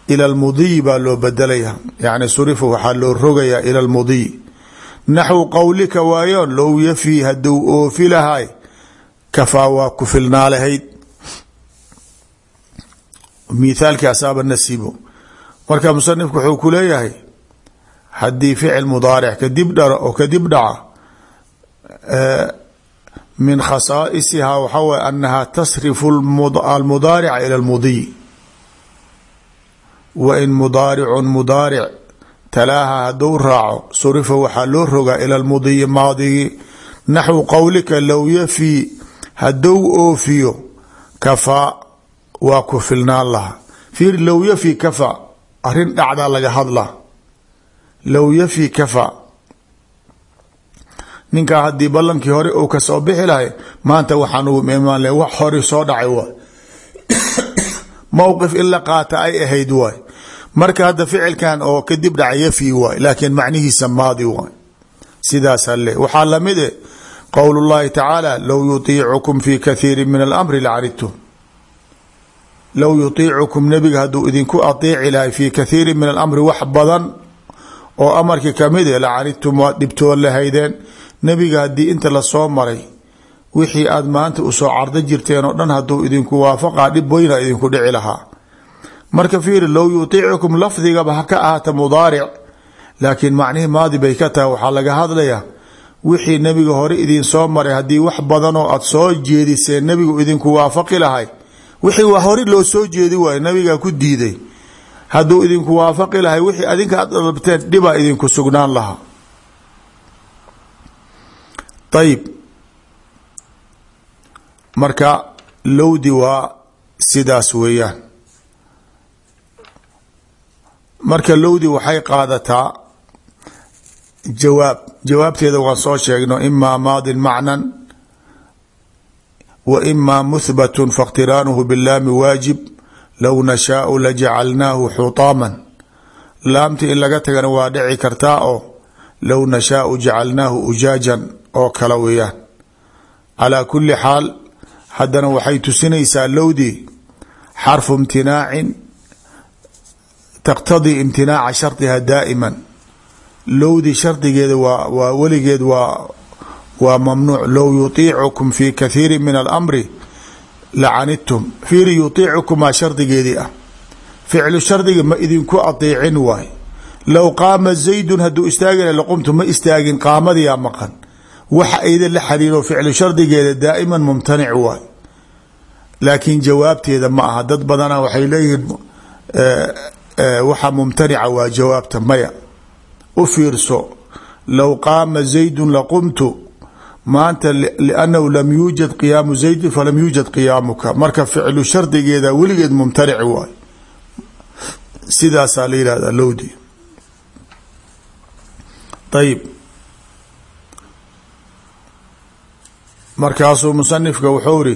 ila lmudiyi baa loo bedelayaa. Yani surifa waxaa loo rogayaa ila lmudiyi naxwu qowlika waayoon low yafi haduu oofi lahay kafaa waa ku filnaa lahayd. Mithaalkii asaaba nasiibo marka musanifku wuxuu ku leeyahay min khasaaisihaa waxaa way anaha tasrifu almudaarica ila lmudiy wa in mudaaricun mudaaric talaaha hadduu raaco surifa waxaa loo rogaa ila lmudiyi maadigii naxwu qowlika low yafi hadduu oofiyo kafaa waa ku filnaan laha fiir low yafi kafa arrin dhacdaa laga hadlaa low ninkaa haddii ballankii hore uu ka soo bixi lahay maanta waxaan ugu imaan lahay wax hore soo dhacay waay. Mowqif in la qaata ay ahayd waay. Marka hadda ficilkan oo kadib dhaca yafi waay laakiin macnihiisa maadi waay. Sidaas hale waxaa la mid e qowl llahi tacaala low yutiicukum fi kathiiri min alamri lacanidtum low yutiicukum nebiga hadduu idinku ateeci lahay fi kathiiri min alamri wax badan oo amarkii ka mid e lacanidtum waad dhibtoon lahaydeen nebiga haddii inta la soo maray wixii aad maanta u soo cardo jirteen oo dhan hadduu idinku waafaqaa dhib weyna idinku dhici lahaa. Marka fiiri low yutiicukum lafdigaba ha ka ahaata mudaaric. Laakiin macnihii maadi bay ka tahay waxaa laga hadlayaa wixii nebiga hore idin soo maray haddii wax badanoo aad soo jeediseen nebigu idinku waafaqi lahay. Wixii waa hore loo soo jeedi waayo nabigaa ku diiday. Hadduu idinku waafaqi lahay wixii adinka aad dalabteen dhibaa idinku sugnaan lahaa ayib marka lowdi waa sidaas weeyaan. Marka lowdi waxay qaadataa jawaab. Jawaabteeda waan soo sheegno imaa maadin macnan wa imaa muhbatun faاkhtiraanuhu bilaami waajib low nashaau lajacalnaahu xutaaman. Laamti in laga tagana waa dhici kartaa oo low nashaau jacalnaahu ujaajan oo kale weeyaan. Calaa kuli xaal haddana waxay tusinaysaa lowdii xarfu imtinaacin taqtadii imtinaaca shardiha daa'iman. Lowdii shardigeeda waa waa weligeed waa waa mamnuuc. Low yutiicukum fi kathiiri min alamri lacanidtum fiiri yutiicukumaa shardigeedii ah. Ficlu shardiga ma idinku adeecin waay. Low qaama zaydun hadduu istaagina laqumtu ma istaagin qaamadiyaa maqan waxa ayda la xariiro ficlu shardigeeda daa'iman mumtanic waay. Laakiin jawaabteeda ma aha. Dad badana waxay leeyihiin waxa mumtanica waa jawaabta maya. U fiirso low qaama zaydun laqumtu maanta liannahu lam yuujad qiyaamu zaydin falam yuujad qiyaamuka. Marka ficlu shardigeeda weligeed mumtanic waay. Sidaasaa la yihahdaa lowdi markaasuu musanifka wuxuu ri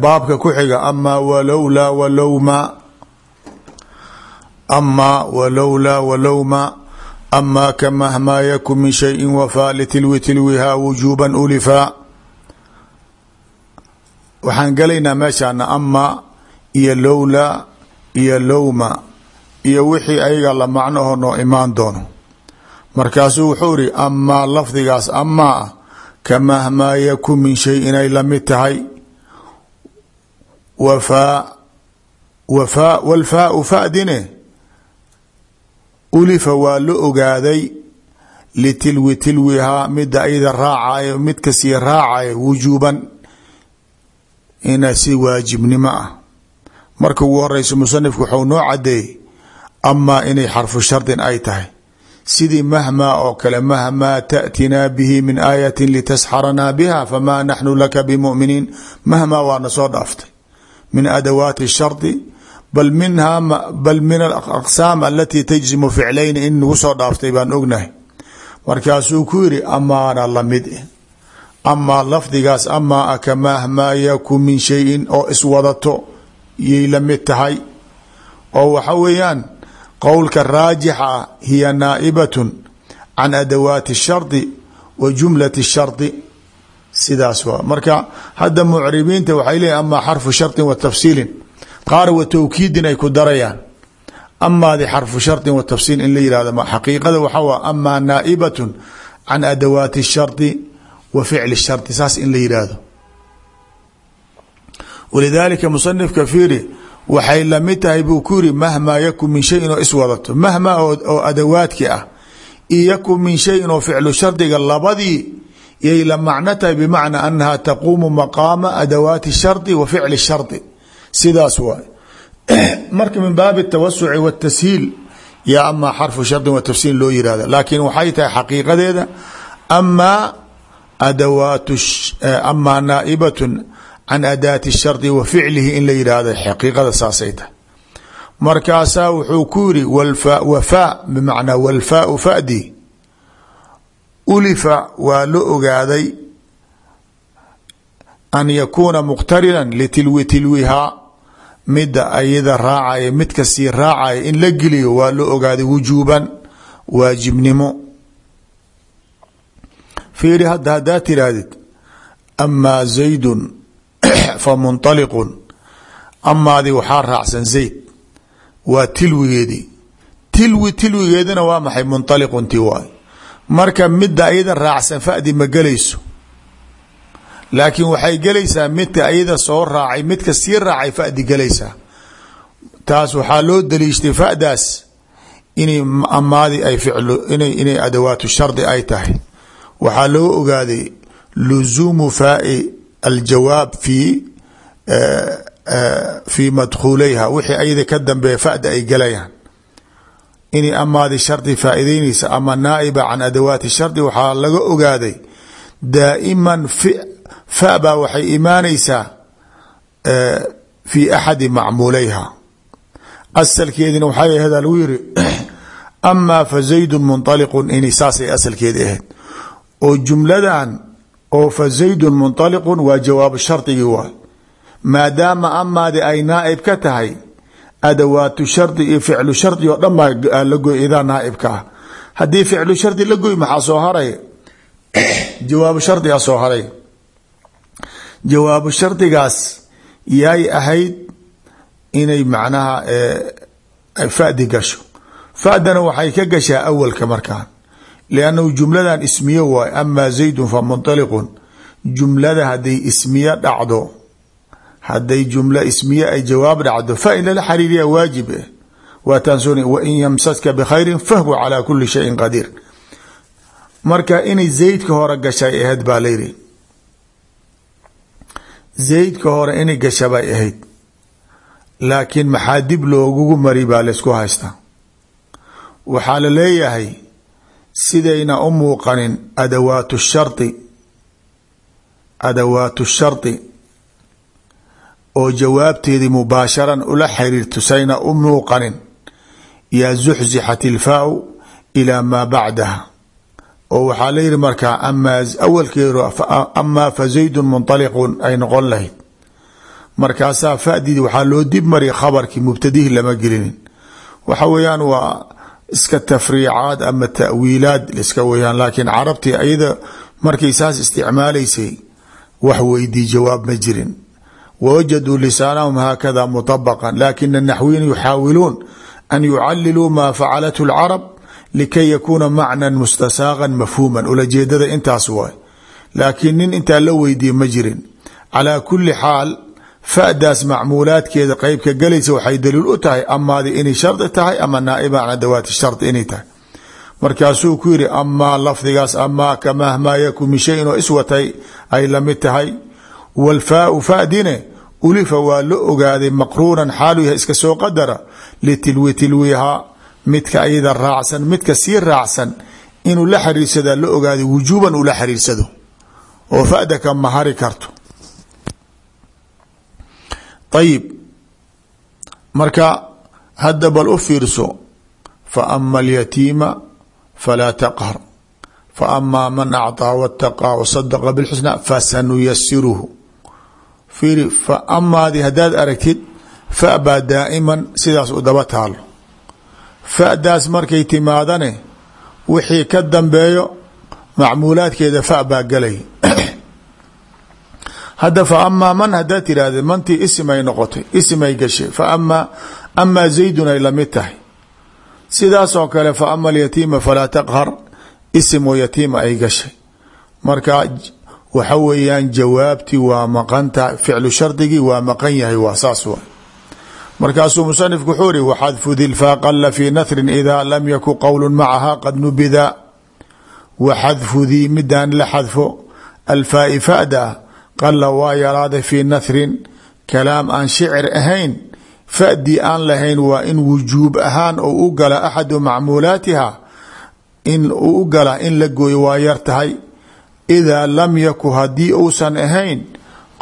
baabka ku xiga amaa walowlaa walowma amaa walowlaa walowma amaa kamahmaa yakun min shayin wafaa litilwi tilwihaa wujuuban ulifaa waxaan gelaynaa meeshaana amaa iyo lowlaa iyo lowma iyo wixii ayaga la macnoho noo imaan doono. Markaasuu wuxuu iri amaa lafdigaas amaa ah kamahmaa yakun min shay inay la mid tahay wafaa wafaa walfaau fadine ulifa waa la ogaaday litilwi tilwihaa mida ayada raacayo mid ka sii raacayo wujuuban ina si waajibnimo ah marka ugu horeysa musanifku waxau noo cadeeyey amaa inay xarfu shardin ay tahay sidii mahmaa oo kale mahmaa taأtinaa bihi min aayati litasxaranaa biha famaa naxnu laka bimuminiin. Mahmaa waana soo dhaaftay min adawaati shardi bal min alaqsaam alatii tajzimu ficlayn in nagu soo dhaaftay baan ognahay. Markaasuu ku yiri amaana la mid amaa lafdigaas amaa aka mahmaa yakun min shayin oo iswadato yay la mid tahay. Oo waxa qowlka raajixa ah hiya naa'ibatun can adawaati shardi wa jumlati shardi sidaas waa marka hadda mucribiinta waxay leeyiin amaa xarfu shardin wa tafsiilin qaar wa tawkiidin ay ku darayaan amaadi xarfu shardin wa tafsiil in la yihahdo xaqiiqada waxa waa amaa naa'ibatun can adawaati shardi wa ficli shardi saas in la yihahdo walidaalika musanifka fiiri waxay la mid tahay buu ku yiri mahmaa yakun min shayin oo iswadato. Mahmaa oo adawaadki ah. Iyo yakun min shayin oo ficlu shardiga labadii. Yay la macno tahay bimacnaa anaha taquumu maqaama adawaati shardi wa ficli shardi. Sidaas waay marka min baabi tawasuci watashiil yaa amaa xarfu shardin wa tafsiil loo yihahda laakiin waxay tahay xaqiiqadeeda amaa adawaat amaa naa'ibatun can adaati shardi wa ficlihi in la yidhaahdo xaqiiqada saasay tahay. Markaasaa wuxuu ku yiri wafaa bimacnaa walfaau fadi. Ulifa waa la ogaaday an yakuuna muqtarinan litilwi tilwihaa mida ayada raacaya midka sii raacaya in la geliyo waa la ogaaday wujuuban waajibnimo. Fiiri hadda haddaa tirahdid amaa fa munطaliqun amaadii waxaa raacsan zayd. Waa tilwigeedii tilwi tilwigeedina waa maxay? Munطaliqunti waay. Marka midda ayada raacsan fadi ma gelayso. Waxay gelaysaa midka ayada soo raacay midka sii raacay fadi gelaysaa. Taas waxaa loo daliishtay fadaas inay amaadii ay inay adawaatu shardi ay tahay. Waxaa loo ogaaday luzuumu faai aljawaab fi fi madkhuuleyha wixii ayada ka dambeeya fada ay gelayaan inay amaadi shardi faa'ideynaysa ama naaiba can adawaati shardi waxaa laga ogaaday daa'iman fa baa waxay imaanaysaa fi axadi macmuuleyha asalkeedina waxay aheed lagu yiri amaa fa zaydun munطaliqun inay saasay asalkeedi ahayd oo jumladan oo fa zaydun munطaliqun waa jawaabu shardigii waay maadaama amaadi ay naaib ka tahay adawaatu shardi iyo ficlu shardi oo dhan baa la goy idaa naaibka ah. Haddii ficlu shardi la goy maxaa soo haray? Jawaabu shardigaa soo yaay ahayd inay macnaha fadi gasho. Fadana waxay ka gashaa awalka markaan liannahu jumladan ismiyo waay amaa zaydun fa munطaliqun jumlada hadday ismiyo dhacdo hadday jumlo ismiye ay jawaab dhacdo fa in lala xariiriya waajib eh waataan soo wain yamsaska bikhayrin fahwa calaa kuli shayin qadiir marka inay zaydka hore gashay ahayd baa layidhi zaydka hore inay gasha bay ahayd laakiin maxaa dib loogugu mari baa laysku haystaa waxaa la sidayna u muuqanin adawaatu shardi adawaatu shardi oo jawaabteedii mubaasharan ula xiriirto sayna u muuqanin yaa zuxzixat ilfaau ilaa maa bacdaha. Oo waxaa la yihi markaa amaa awalkeedu amaa fa zaydun munطaliqun ay noqon lahayd. Markaasaa fadidi waxaa loo dib mariya khabarkii mubtadihi lama gelinin. Waxa weeyaan waa iska tafriicaad ama ta'wiilaad iska weyaan laakiin carabtii ayada markay saas isticmaalaysay wax weydii jawaab ma jirin. Wawajaduu lisaanahum haakada muطabaqan lakina naxwiyin yuxaawiluun an yucaliluu ma facalathu اlcarab likay yakuuna macnan mustasaaqan mafhuuman. Ulajeedada intaas waay. Laakiin nin intaa la weydiiye ma jirin. Calaa kuli xaal fadaas macmuulaadkeeda qeybka galaysa waxay daliil u tahay amaadi inay shardi tahay ama naaiba can adawaati shardi inay tahay. Markaasuu ku yidhi amaa lafdigaas amaa kamahmaa yakun min shayin oo iswatay ay la mid tahay. Walfaau fadine ulifa waa la ogaaday maqruunan xaalu yahay iska soo qadara litilwi tilwihaa midka ayada raacsan midka sii raacsan inuu la xiriirsadaa la ogaaday karto ayib marka hadda bal u fiirso fa ama alyatiima falaa taqhar. Fa amaa man acطaa wاtaqaa wasadaqa bilxusna fasanuyasiruhu fiiri fa amaadi haddaad aragtid fa baa daa'iman sidaas u daba taalo. Fadaas markay timaadane wixii ka dambeeyo macmuulaadkeeda fa baa galay hadda fa amaa man haddaad tiraahde mantii isimay noqotay isimay gashay. Fa amaa amaa zaydun ay la mid tahay. Sidaasoo kale fa ama alyatiima falaa taqhar isim oo yatiima ay gashay. Marka waxa weeyaan jawaabtii waa maqanta ficlu shardigii waa maqan yahay waa saas wa markaasuu musanifku wuxuu iri waxadfu dilfaa qala fii nathrin idaa lam yakun qowl macaha qad nubida. Waxadfu dii midaan la xadfo alfaai fada qala waa yaraaday fii nathrin kalaam aan shicir ahayn fadii aan lahayn waa in wujuub ahaan ou u gala axadu macmuulaatiha in u gala in la gooyo waa yar tahay. Idaa lam yaku haddii uusan ahayn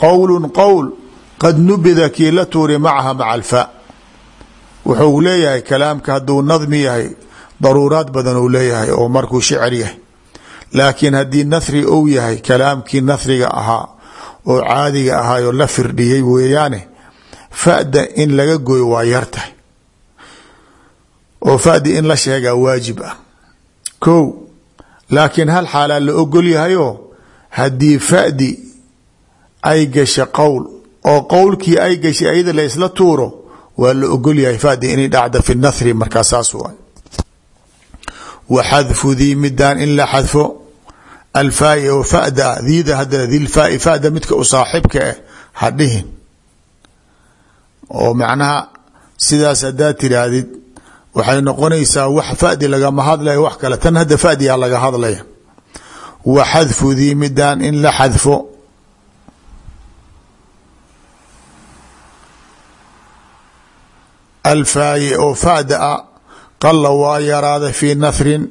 qowlu qowl qad nubida kii la tuuri macaha maca alfa wuxuu leeyahay kalaamka hadduu nadmi yahay daruuraad badan uu leeyahay oo markuu shicir yahay. Laakiin haddii nathri ou yahay kalaamkii nathriga ahaa oo caadiga ahaayoo la firdhiyey weeyaane fada in laga gooyo waa yar tahay. oo fadi in la sheegaa waajib ah. Ko laakiin hal xaalaa la ogol yahayoo haddii fadi ay gasha qowl oo qowlkii ay gashay ayada la isla tuuro waa la ogol yahay fadi inay dhacda fi nathri markaa saas waay. Wa xadfu dii midaan in la xadfo alfaai oo fada diida hadana dilfaai fada midka u saaxibka ah ha dhihin. Oo macnaha sidaas haddaad tiraahdid waxay noqonaysaa wax fadi lagama hadlaya wax kale. Tan hadda fadiyaa laga hadlaya wa xadfu dii midaan in la xadfo. Alfaayi oo fada a qalla waa yaraaday fii nathrin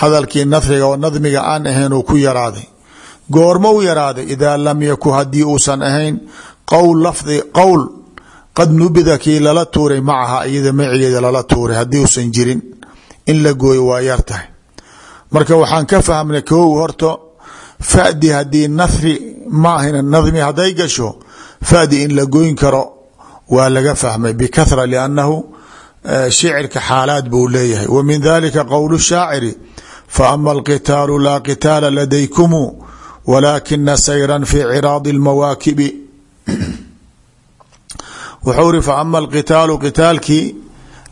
hadalkii nathriga oo nadmiga aan ahayn uu ku yaraaday. Goorma u yaraaday idaa lam yaku haddii uusan ahayn qowl lafdi qowl qad nubida lala tuuray macaha iyada macigeeda lala tuuray haddii uusan jirin in la gooyo waa yar marka waxaan ka fahmnay kow horto fadi haddii nathri ma nadmi hadday gasho fadi in la goyn karo waa laga fahmay bikahra liannahu shicirka xaalaad buu leeyahay. Wa min dalika qowl faama alqitaalu laa qitaala ladaykumu walaakina sayran fi ciraadi lmawaakibi wuxuu ri faama alqitaalu qitaalkii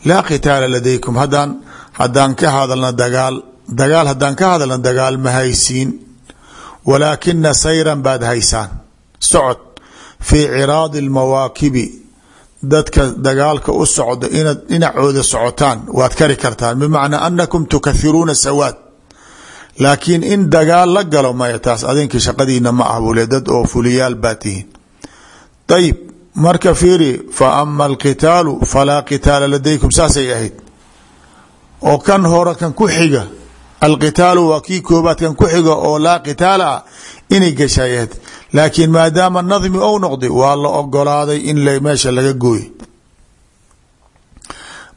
laa qitaala ladaykum hadaan hadaan ka hadalna dagaal dagaal haddaan ka hadalna dagaal ma haysiin walaakina sayran baad haysaan socod fii dadka dagaalka u socda inaad dhinacooda socotaan waad kari kartaan bimacnaa anakum tukathiruuna sawaad laakiin in dagaal la galo maya taas adinka shaqadiina ma ah bule dad oo fuliyaal baa tihiin. Ayib marka fiiri fa ama alqitaalu falaa qitaala ladaykum saasay ahayd. Oo kan hore kan ku xiga alqitaalu waa kii koobaad kan ku xiga oo laa qitaala ah inay gashay ahayd laakiin maadaama nadmi ou noqday waa la ogolaaday in meesha laga gooy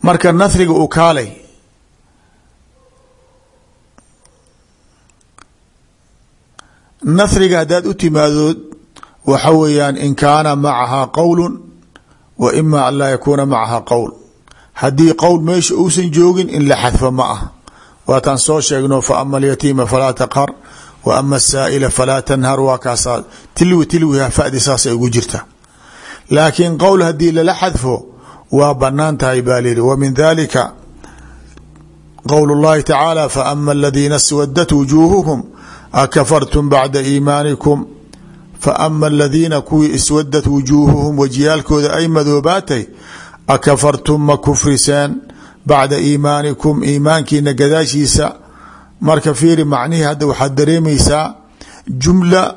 marka nahriga u kaalay nahriga haddaad u timaadood waxa weeyaan in kaana macahaa qowlu wa ima an laa yakuuna macahaa qowl. Haddii qowl meesha uusan joogin in la xadfo ma ah waataan soo sheegno fa ama alyatiima falaa taqhar wa ama asaa'ila falaa tanhar waa kaasaa tilwi tilwiha fadi saasay ugu jirta. Laakiin qowl haddii lala xadfo waa bannaan tahay baa wa min dalika qowl اllahi tacaala faama aladiina swadat wujuuhuhum akafartum bacda iimaanikum faama aladiina kuwii iswadat wujuuhuhum wajiyaalkooda ay madoobaatay akafartum ma kufriseen bacda iimaanikum iimaankiina gadaashiisa marka fiiri macnihii hadda waxaad dareemaysaa jumla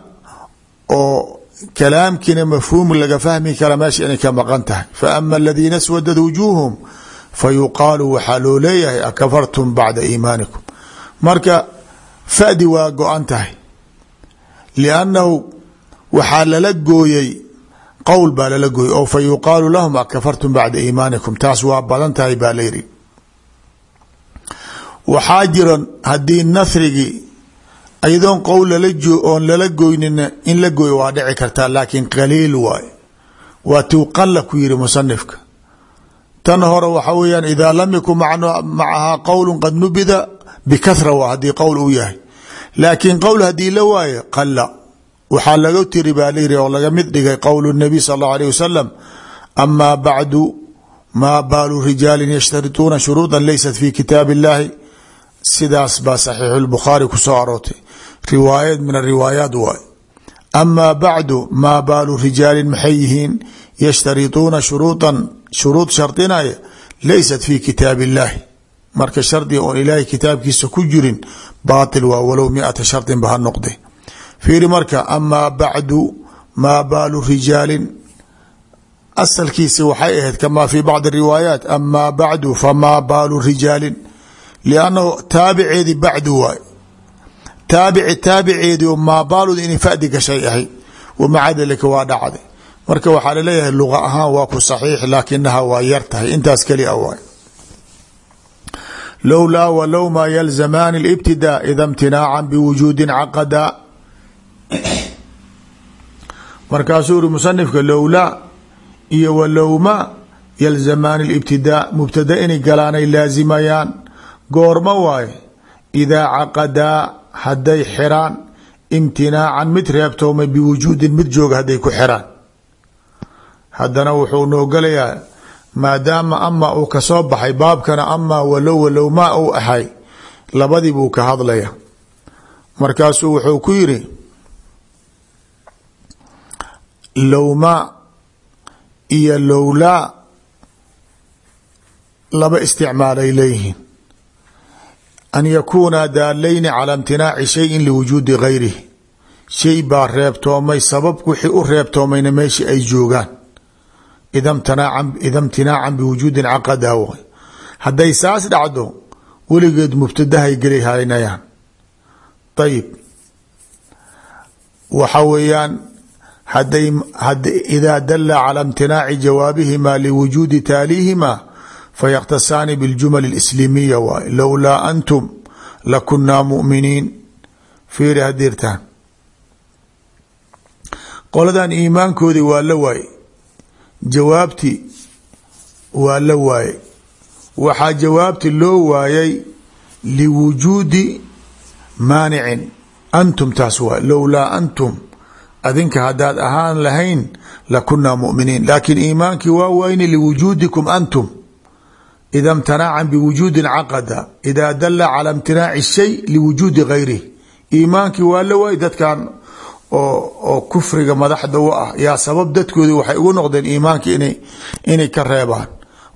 oo kalaamkiina mafhuum laga fahmi kara meesha inay ka maqan tahay faama aladiina swadad wujuuhum marka fadi waa go-an tahay. Liannahu waxaa lala gooyey qowl baa lala gooyey oo fa yuqaalu lahum akafartum bacda iimaanikum? Taas waa badan tahay baa layidhi waxaa jiran haddii nasrigii ayadoon qowl oon lala goynin in la gooyo waa dhici kartaa laakiin bikahra waa haddii qowl uu yahay. Laakiin qowl haddii la waayo qala waxaa laga tiri baa layiri oo laga mid dhigay qowl nabiy sal allahu alيh wasalam amaa bacdu maa baalu rijaalin yashtarituuna shuruuda laysat fi kitaab illahi sidaas baa saxiixu lbukhaari ku soo aroortay. Riwaayad min ariwaayaat waay amaa bacdu maa baalu rijaalin maxay yihiin yashtarituuna shuruudan shuruud shardinaya laysat fi kitaab illahi marka shardiga oon ilaahay kitaabkiisa ku jirin baatil waa walow miata shardin ba ha noqde. Fiiri marka amaa bacdu maa baalu rijaalin. Asalkiisi waxay ahayd kamaa fi bacdi riwaayaat amaa bacdu famaa baalu rijaalin. Liannahu taabiceedii bacdu waay taabici taabiceedii oo maabaalooda inay fadi gashay ahayd wamaca dalika waa dhacday. Marka waxaa la leeyahay luqa ahaan waa ku saxiix laakinaha waa yar intaas kelia waay lowlaa walow maa yalzamaani اlibtidaa ida imtinaacan biwujuudi caqada markaasuu uri musanifka lowlaa iyo walowma yalzamaani اlibtidaa mubtada inay galaanay laazimayaan goorma waaye idaa caqadaa hadday xiraan imtinaacan mid reebtoomay biwujuudin mid jooga hadday ku xiraan haddana wuxuu maadaama ama uu ka soo baxay baabkana amaa walow walow maa uu ahay labadii buu ka hadlaya. Markaasuu wuxuu ku yiri lowmaa iyo lowlaa laba isticmaalay leeyihiin. An yakuuna daalayni calى imtinaaci shayin liwujuudi gayrihi shay baa reebtoomay sababku wixii u reebtoomayna meeshii ay joogaan ida imtinaacan biwujuudin caqadaha w hadday saas dhacdo weligeed mubtadahay geli haynayaan ayib waxa weeyaan haday idaa dala cala imtinaaci jawaabihima liwujuudi taaliihima fayktasaani biاljumal اlislimiya waay lowlaa antum lakunaa muminiin fiiri hadirtaan qoladan iimaankoodii waa la waaye jawaabti waa la waaye waxaa jawaabti loo waayay liwujuudi maanicin antum taas waay. Lowlaa antum. Adinka haddaad ahaan lahayn lakunaa muminiin. Laakiin iimaankii waa wayni liwujuudikum antum. Ida imtanaacan biwujuudin caqada. Idaa dala calى imtinaaci shay liwujuudi gayrih iimaankii waa la waay dadkan oo kufriga madaxda u ah. Yaa sabab dadkoodii waxay ugu noqdeen iimaanka inay ka reebaan.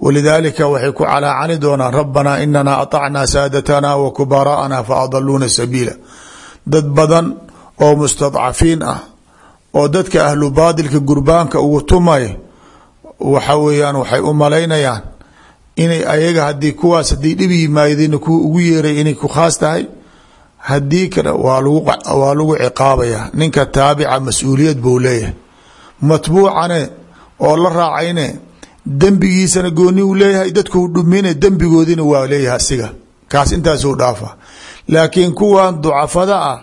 Walidaalika waxay ku calaacani doonaan rabbanaa inanaa aطacnaa saadatana wa kubaraa'ana fa adaluuna sabiila. Dad badan oo mustadcafiin ah oo dadka ahlu baadilka gurbaanka ugu tumay waxa weeyaan waxay u malaynayaan inay ayaga haddii kuwaas haddii dhib yimaadeen kuwa ugu yeeray inay ku khaas tahay haddii kale waa lagu ciqaabaya. Ninka taabica mas'uuliyad buu leeyahay. Matbuucane oo la raacayne dembigiisana gooni u leeyahay dadku dhumine dembigoodina waa leeyahay asiga. Kaas intaasuu dhaafa. Laakiin kuwan ducafada ah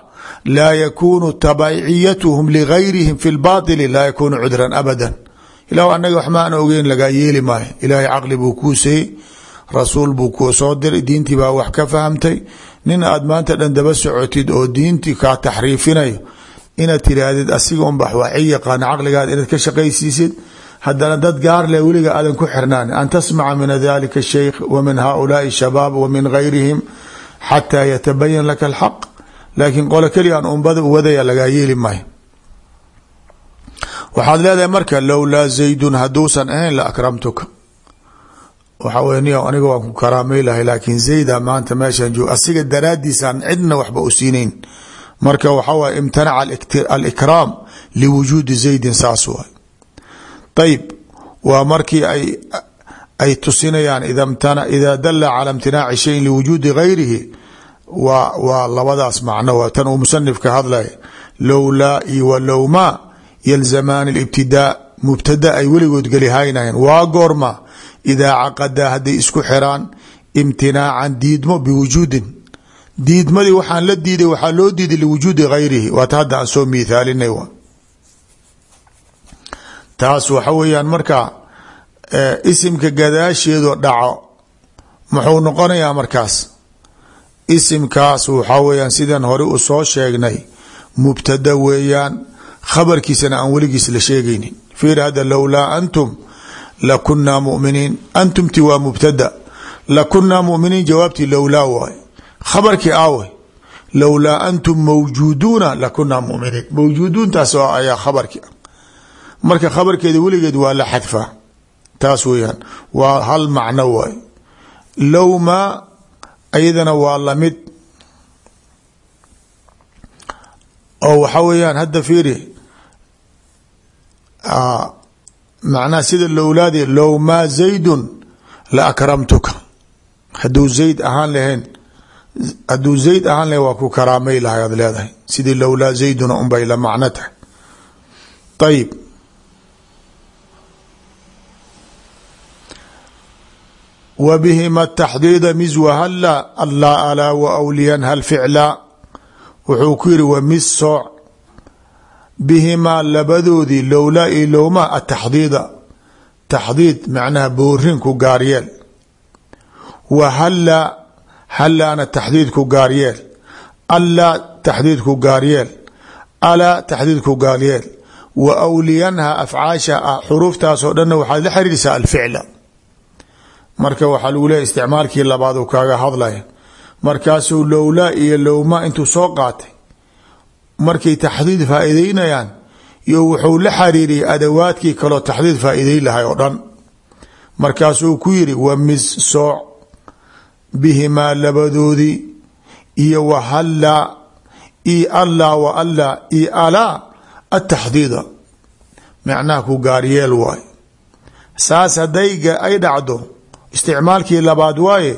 laa yakuunu tabaciyatuhum ligayrihim fi lbaili laa yakuunu cudran abadan. Ilah anaga wax maana ogeyn lagaa yeeli maayo. Ilaahay caqli buu kuu seeyey rasuul buu kuu soo diray diintii baa wax ka fahamtay nin aad maanta dhan daba socotid oo diintii kaa taxriifinayo inaad tiraahdid asiga unbax waxi yaqaana caqligaada inaad ka shaqaysiisid haddana dad gaar leh weliga aadan ku xirnaan. An tasmaca min dalika shaykh wa min haulaai shabaab wa min gayrihim xataa yatabayan laka alxaq. Laakiin qole keliga aan umbada wadaya lagaa yeeli maayo. Waxaad leedahay marka lowlaa zaydun hadduusan ahayn la akramtuka waxa wey ni aniga waan ku karaamay lahay laakiin zayda maanta meeshaan joog asiga daraadiisaan cidna waxba u siinayn. Marka waxa waye imtanaca alikraam liwujuudi zaydin saas waay. Ayib waa markii ay ay tusinayaan ida dala cala imtinaaci shayin liwujuudi gayrihi. Waa waa labadaas macno waa tan uu musanifka hadlay lowlaa io wa lowmaa yalzamaani libtidaa mubtada ay weligood gelihaynayeen waa goorma idaa caqadaa hadday isku xiraan imtinaacan diidmo biwujuudin diidmadii waxaan la diiday waxaa loo diiday liwujuudi gayrihi waata hadda aan soo miithaalinay taas waxa weeyaan marka isimka gadaasheedu dhaco muxuu noqonayaa markaas isimkaas waxaa weyaan sidan hore u soo sheegnay mubtada weeyaan khabarkiisana aan weligiis la sheegaynin fiir hadda lakunaa muminiin. Antumti waa mubtada. Lakunaa muminiin jawaabtii lowlaa waay. Khabarkii aawey lowlaa antum mawjuuduuna lakunaa muminiin. Mawjuuduuntaas ayaa khabarkii. Marka khabarkeeda weligeed waa la xadfaa. Taas weyaan waa hal macno waay. Lowma ayadana waa la mid oo waxa weeyaan hadda fiiri macnaha sida lowlaadi low maa zaydun la akramtuka. Haduu zayd ahaan lahayn hadduu zayd ahaan lahayn waa ku karaamay lahay ad leedahay. Sidii lowlaa zayduna unbay la macno tahay. Ayib w bhima taxdiida miswa halla alla alaa wa awliyan hal ficla wuxuu ku yihi wa mis sooc bihimaa labadoodii lowlaa iyo lowma ataxdiida taxdiid macnaha boorin ku gaaryeel wa halla hallaana taxdiid ku gaaryeel allaa taxdiid ku gaaryeel alaa taxdiid ku gaaryeel wa awliyanha afcaasha ah xuruuftaasoo dhanna waxaad la xiriirsaa alficla. Marka waxaa lagu leeya isticmaalkii labaad uu kaaga hadlaya markaasuu lowlaa iyo lowma intuu soo qaatay markay taxdiid faa'iideynayaan iyo wuxuu la xariiriyay adawaadkii kaloo taxdiid faa'iideyn lahay oo dhan. Markaasuu ku yiri wa mis sooc bihimaa labadoodii iyo wa hallaa io allaa wa allaa io alaa ataxdiida macnaha ku gaaryeel waay saas haday ay dhacdo isticmaalkii labaad waaye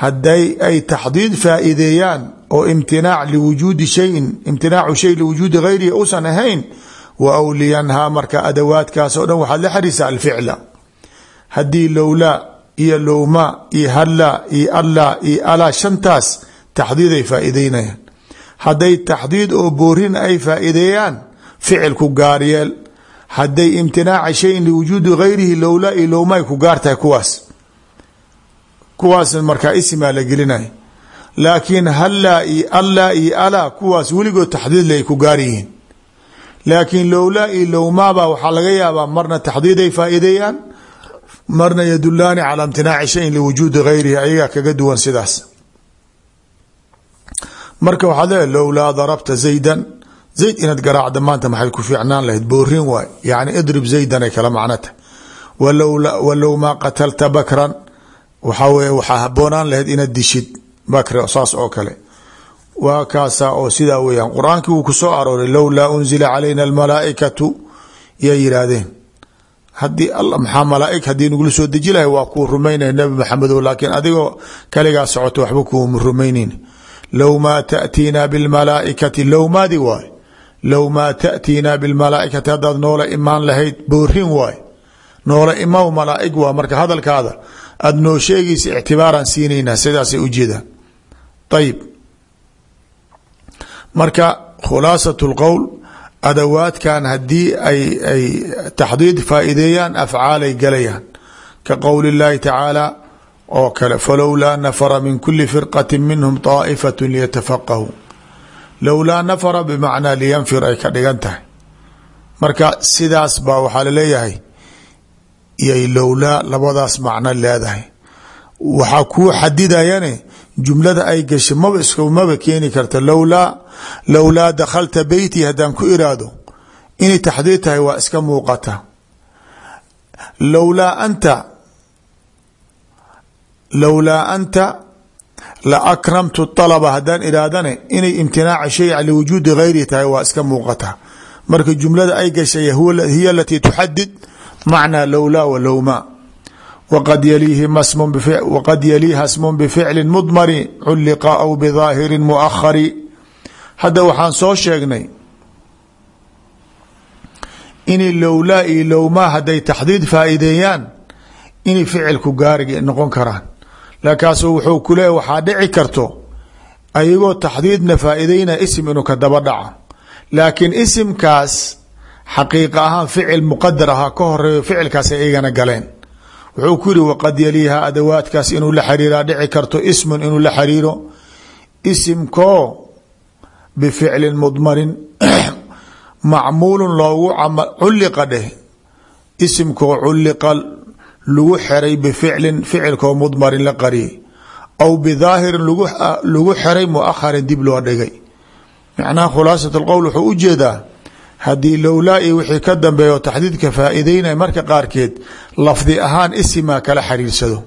haday ay taxdiid faa'iideeyaan oo imtinaac liwujuudi shayin imtinaacu shay liwujuudi gayrihi usan ahayn wa awliyanhaa marka adawaadkaas oo dhan waxaad la xariirsaa alficla. Haddii lowlaa iyo lowmaa iyo hallaa iyo allaa iyo alaa shantaas taxdiid ay faa'iideynayaan. Hadday taxdiid oo boorin ay faa'iideeyaan ficilku gaaryeel hadday imtinaaca shayin liwujuudi gayrihi lowlaa iyo lowmaay ku gaartahay kuwaas kuwaas markaa isimaa la gelinaya laakiin hallaa iyo allaa iyo alaa kuwaas weligood taxdiid le ay ku gaar yihiin. Laakiin lowlaa iyo lowmaabaa waxaa laga yaabaa marna taxdiid ay faa'iideeyaan marna yadulaani calaa imtinaaci shayin liwujuudi gayrihi ayagaa kaga duwan sidaas. Marka waxaad leedahay lowlaa darabta zaydan zayd inaad garaacda maanta maxay ku fiicnaan lahayd? Boorin waay. Yani idrib zaydan ay kala macnota walow maa qatalta bakran waxaa weye waxaa haboonaan lahayd inaad dishid bakri saas oo kale. Waa kaasa oo sidaa weyaan qur'aankii ku soo arooray lowlaa unzila calayna almalaaikatu yay yidhaahdeen. Haddii alla maxaa malaaig haddii nagula soo deji waa kuu rumaynaya nabi maxamedo laakiin adigoo kaligaa socoto waxba kuuma rumaynin. Low maa taatiina bilmalaaikati low maadi waay low maa taatiina bilmalaaikati haddaad noola imaan lahayd boorin waay noola imaw malaaig waa marka hadalkaada aada noo sheegaysa ictibaaraan siinaynaa sidaasay ujeedaan ayib marka khulaasat lqowl adawaadkan haddii ay ay taxdiid faa-ideeyaan afcaalay galayaan. Ka qowli اllaahi tacaala oo kale falowlaa nafara min kuli firqati minhum طaa'ifatu liyatafaqahuu lowlaa nafara bimacnaa liyanfir ay ka dhigan tahay. Marka sidaas baa waxaa la leeyahay yay lowlaa labadaas macno leedahay. Waxaa kuu xadidayane jumlada ay gashay maba iskumaba keeni karta. Lowlaa lowlaa dakhalta beyti haddaan ku iraado inay taxdiid tahay waa iska muuqata. Lowlaa anta lowlaa anta la akramtu alaba haddaan iraadane inay imtinaaca shayca liwujuudi gayrihi tahay waa iska muuqata. Marka jumlada ay gashay hiya alatii tuxadid macnaa lowlaa wa lowmaa wqad yaliiha smun bficli mdmari culliqa aw bidaahiri muahari hadda waxaan soo sheegnay inay lowlaa iyo lowmaa hadday taxdiid faa'iideeyaan inay ficilku gaariga noqon karaan. Lakaasu wuxuu ku leeya waxaa dhici karto ayagoo taxdiidna faa'iideyna isim inuu ka daba dhaco. Laakiin isimkaas xaqiiqa ahaan ficil muqadar ahaa ka horeeyo ficilkaas ay igana galeen. Wuxuu ku yihi waqad yaliiha adawaadkaas inuu la xariiraa dhici karto ismun inuu la xariiro isimkoo bificlin mudmarin macmuulun loogu culliqa dheh. Isimkoo culliqa lagu xeray bificlin ficilkoo mudmarin la qariyay aw bidaahirin lagu xeray muakharin dib loo dhigay. Macnaha khulaasat lqowl wuxuu u jeedaa haddii lowlaa iyo wixii ka dambeeya oo taxdiidka faa'iideynaya marka qaarkeed lafdi ahaan isimaa kala xiriirsado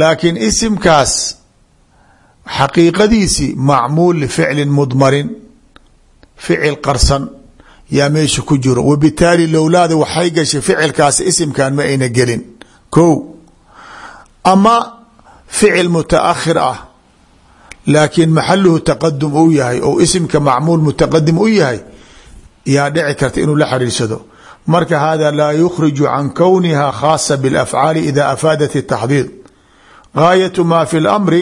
laakiin isimkaas xaqiiqadiisii macmuul lificlin mudmarin ficil qarsan yaa meesha ku jiro. Wabitaali lowlaada waxay gashay ficilkaasi isimkan ma ayna gelin. Ko ama ficil mutaakhir ah laakiin maxaluhu taqadum uu yahay ou isimka macmuul mutaqadim u yahay yaa dhici karta inuu la xariirsado marka hada laa yukhriju can kowniha khaasa biاlafcaali ida afaadat الtaxdiid gaayatu ma fi اlamri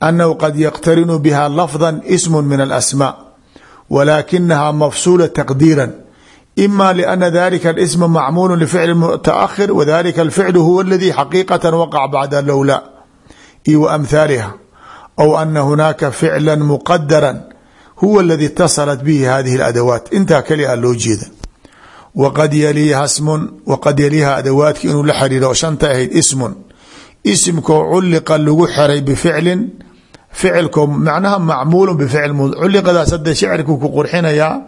annahu qad yaqtarinu biha lafda ism min alasmaa walakinaha mafsuula taqdiira ima liana dalika اsma macmuul lficli mutaakhir wadalika alficlu huwa aladi xaqiiqata waqac bacda lowla io amhaaliha aw ana hunaaka ficla muqadara huwa اladi اtaصlat bihi hadihi اadawaat intaa kaliya loo jeeda waqad yaliiha smun waqad yaliiha adawaadki inuu la xariiro shanta ahayd ismun isimkoo culliqa lagu xeray bificlin ficilko macnaha macmuulu bificl culliqadaas hadda shicirku ku qurxinayaa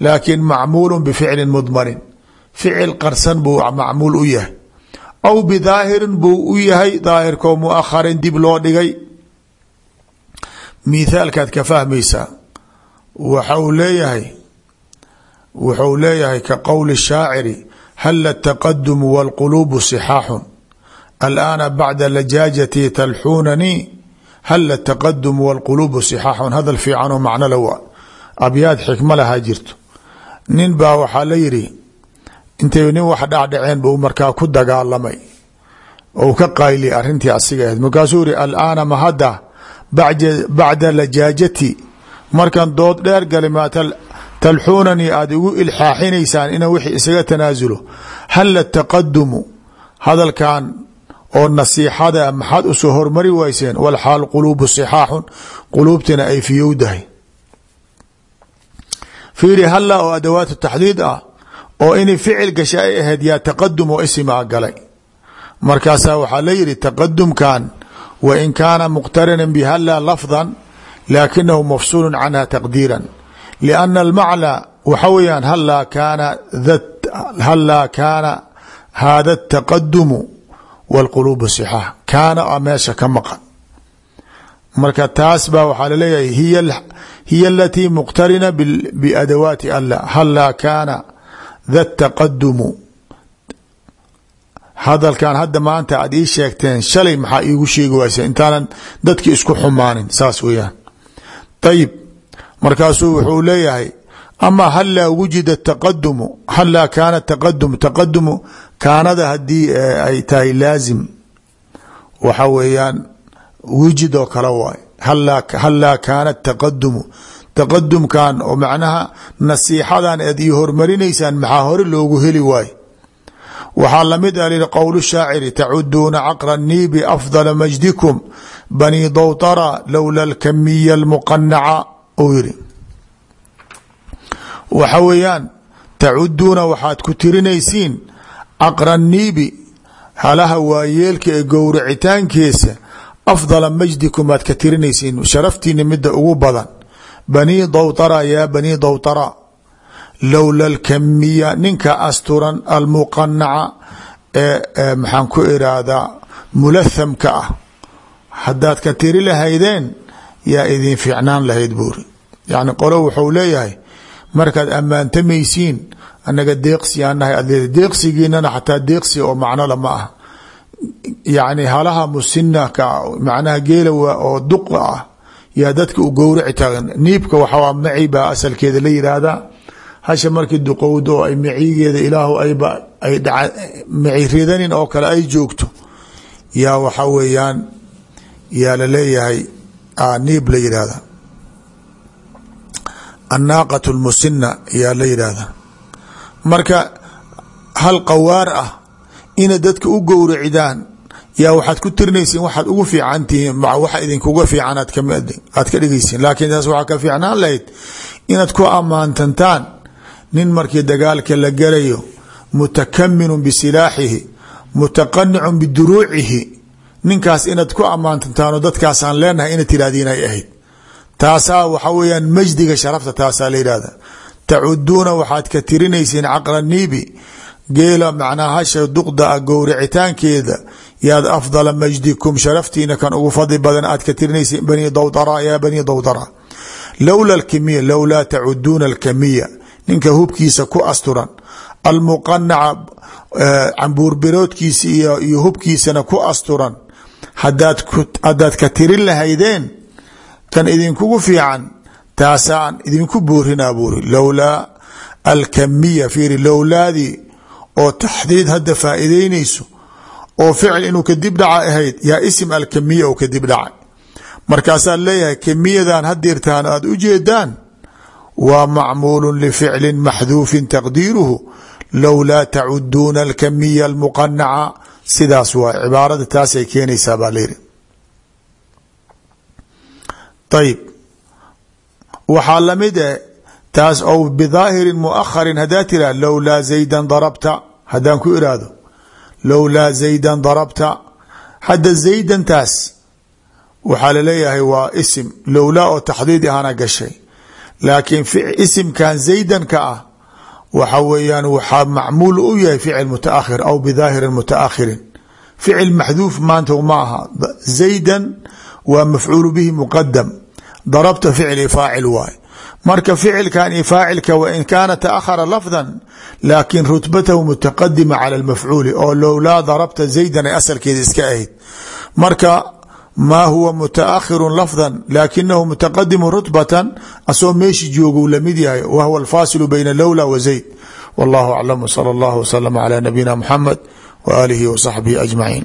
laakiin macmuulu bificlin mudmarin ficil qarsan buu macmuul u yahay aw bidaahirin buu u yahay daahirkoo muakharin dib loo dhigay mithaalkaad ka fahmaysaa waxa uu leeyahay wuxuu leeyahay ka qowli shaaciri hala taqadumu wاlquluubu sixaaxun alaana bacda lajaajati talxuunanii hala taqadumu wاlquluubu sixaaxun hadal fiicanoo macno la waa abyaad xikma lahaa jirto. Nin baa waxaa la yidhi intay nin wax dhacdhaceen buu markaa ku dagaalamay ou ka qayli arintii asiga ahayd. Markaasuu yihi alaana ma hadda bacda lajaajati markan dood dheer gali maa talxuunanii aada igu ilxaaxinaysaan ina wixii isaga tanaasulo. Hala taqadumu hadalkan oo nasiixada maxaad u soo hormari wayseen? Walxaal quluubu sixaaxun quluubtina ay fiyowdahay. Fiiri halla oo adawaatu taxdiid ah oo inay ficil gasha ay ahayd yaa taqadum oo isimaa galay. Markaasaa waxaa la yidhi taqadumkan wa in kaana muqtarinan bihalla lafdan laakinahu mafsuulu canha taqdiiran lianna almacnaa waxa weeyaan halaa kaana halaa kaana hada ataqadumu wاlqulubu sixaax kaana a meesha ka maqan marka taas baa waxaa la leeyahay hiya alatii muqtarina biadawaati alla halaa kaana da taqadumu hadalkan hadda maanta aad ii sheegteen shalay maxaa iigu sheegi waysa intaanan dadki isku xumaanin saas weeyaan ayib markaasuu wuxuu leeyahay ama halaa wujida taqadumu halaa kaana taqadum taqadumu kaanada haddii ay tahay laazim. Waxa weeyaan wujid oo kale waay. Halaa kaana taqadumu taqadumkan oo macnaha nasiixadan eed io hormarinaysaan maxaa hore loogu heli waayo waxaa la mid a lihi qowl shaaciri tacuduuna caqra niibi afdala majdikum bani dowtara lowla alkamiya almuqanaca uu yiri waxa weeyaan tacuduuna waxaad ku tirinaysiin caqra niibi halaha waayeelka ee gowracitaankeesa afdala majdikum aad ka tirinaysiin sharaftiina midda ugu badan banii dowtara yaa banii lowla alkamiya ninka asturan almuqanaca ee maxaan ku iraahdaa mulathamka ah. Haddaad ka tiri lahaydeen yaa idin fiicnaan lahayd buuri. Yacni qolo wuxuu leeyahay markaad ammaantamaysiin annaga deeqsi aan nahay ad deeqsigiinana xataa deeqsi oo macnola ma ah. Yacni halaha musinaka macnaha geela oo duqa ah yaa dadka u gowraci taagan. Niibka waxaa maci baa asalkeeda la yiraahdaa hasha markii duqowdo oo ay macigeeda ilaahu ay maci ridanin oo kale ay joogto. Yaa waxa weeyaan yaa la leeyahay niib la yidhaahda annaaqat lmusina yaa la yidhaahda marka hal qawaar ah ina dadka u gowracidaan yaa waxaad ku tirinaysiin waxaad ugu fiicantihiin waxa idinkuga fiican aad ka dhigaysiin. Laakiin taas waxaa ka fiicnaan lahayd inaad ku ammaantantaan nin markii dagaalka la galayo mutakaminun bisilaaxihi mutaqanicun biduruucihi. Ninkaas inaad ku ammaantantaanoo dadkaasaan leenahay ina tiraahdiin ay ahayd. Taasaa waxa weyaan majdiga sharafta taasaa la yihahda tacuduuna waxaad ka tirinaysiin caqla geela macnaa duqda a gowracitaankeeda yaad afdala majdikum sharaftiina kan ugu fadli badan aad ka tirinaysiin bani dowdara yaa bani dowdara lowla alkimiya lowlaa tacuduuna alkamiya ninka hubkiisa ku asturan. Almuqanaca cambuurbiroodkiisa iyo hubkiisana ku asturan. Hadaad ka tirin lahaydeen kan idinkugu fiican taasaan idinku boorinaa buuri. Lowlaa alkamiya fiiri lowlaadii oo taxdiid hadda faa'iideynayso oo ficil inuu kadib dhaca ahayd yaa isim alkamiya oo kadib dhacay. Markaasaa leeyahay kamiyadan hadirtaan aad u jeedaan waa macmuulu lificli maxduufin taqdiiruhu lowlaa tacuduuna alkamiya almuqanaca sidaas waa cibaarada taasay keenaysaa baa layidhi ayib waxaa la mid eh taas ou bidaahirin muakharin hadaa tiraha lowlaa zaydan darabta haddaan ku iraahdo lowlaa zaydan darabta hadda zaydantaas waxaa la leeyahay waa isim lowlaa oo taxdiid ahana gashay laakiin isimkan zaydanka ah waxa weeyaan waxaa macmuul u yahay ficil mutaakhir aw bidaahirin mutaakhirin ficil maxduuf maanta ma aha. Zaydan waa mafcuulu bihi muqadam darabta ficli faacil waay marka ficilkan iyo faacilka wain kaana taahara lafdan laakin rutbatahu mutaqadima cala lmafcuuli oo lowlaa darabta zaydan ay asalkeeda iska ahayd. Marka maa huwa mutaakhiru lafda laakinahu mutaqadimu rutbatan asoo meeshi joogou la mid yahay wahwa alfaasilu bayna lowla wa zayd. Wallahu aclam wsala allahu wslama cala nabiyina muxamed wa aalihi wa saxbihi ajmaciin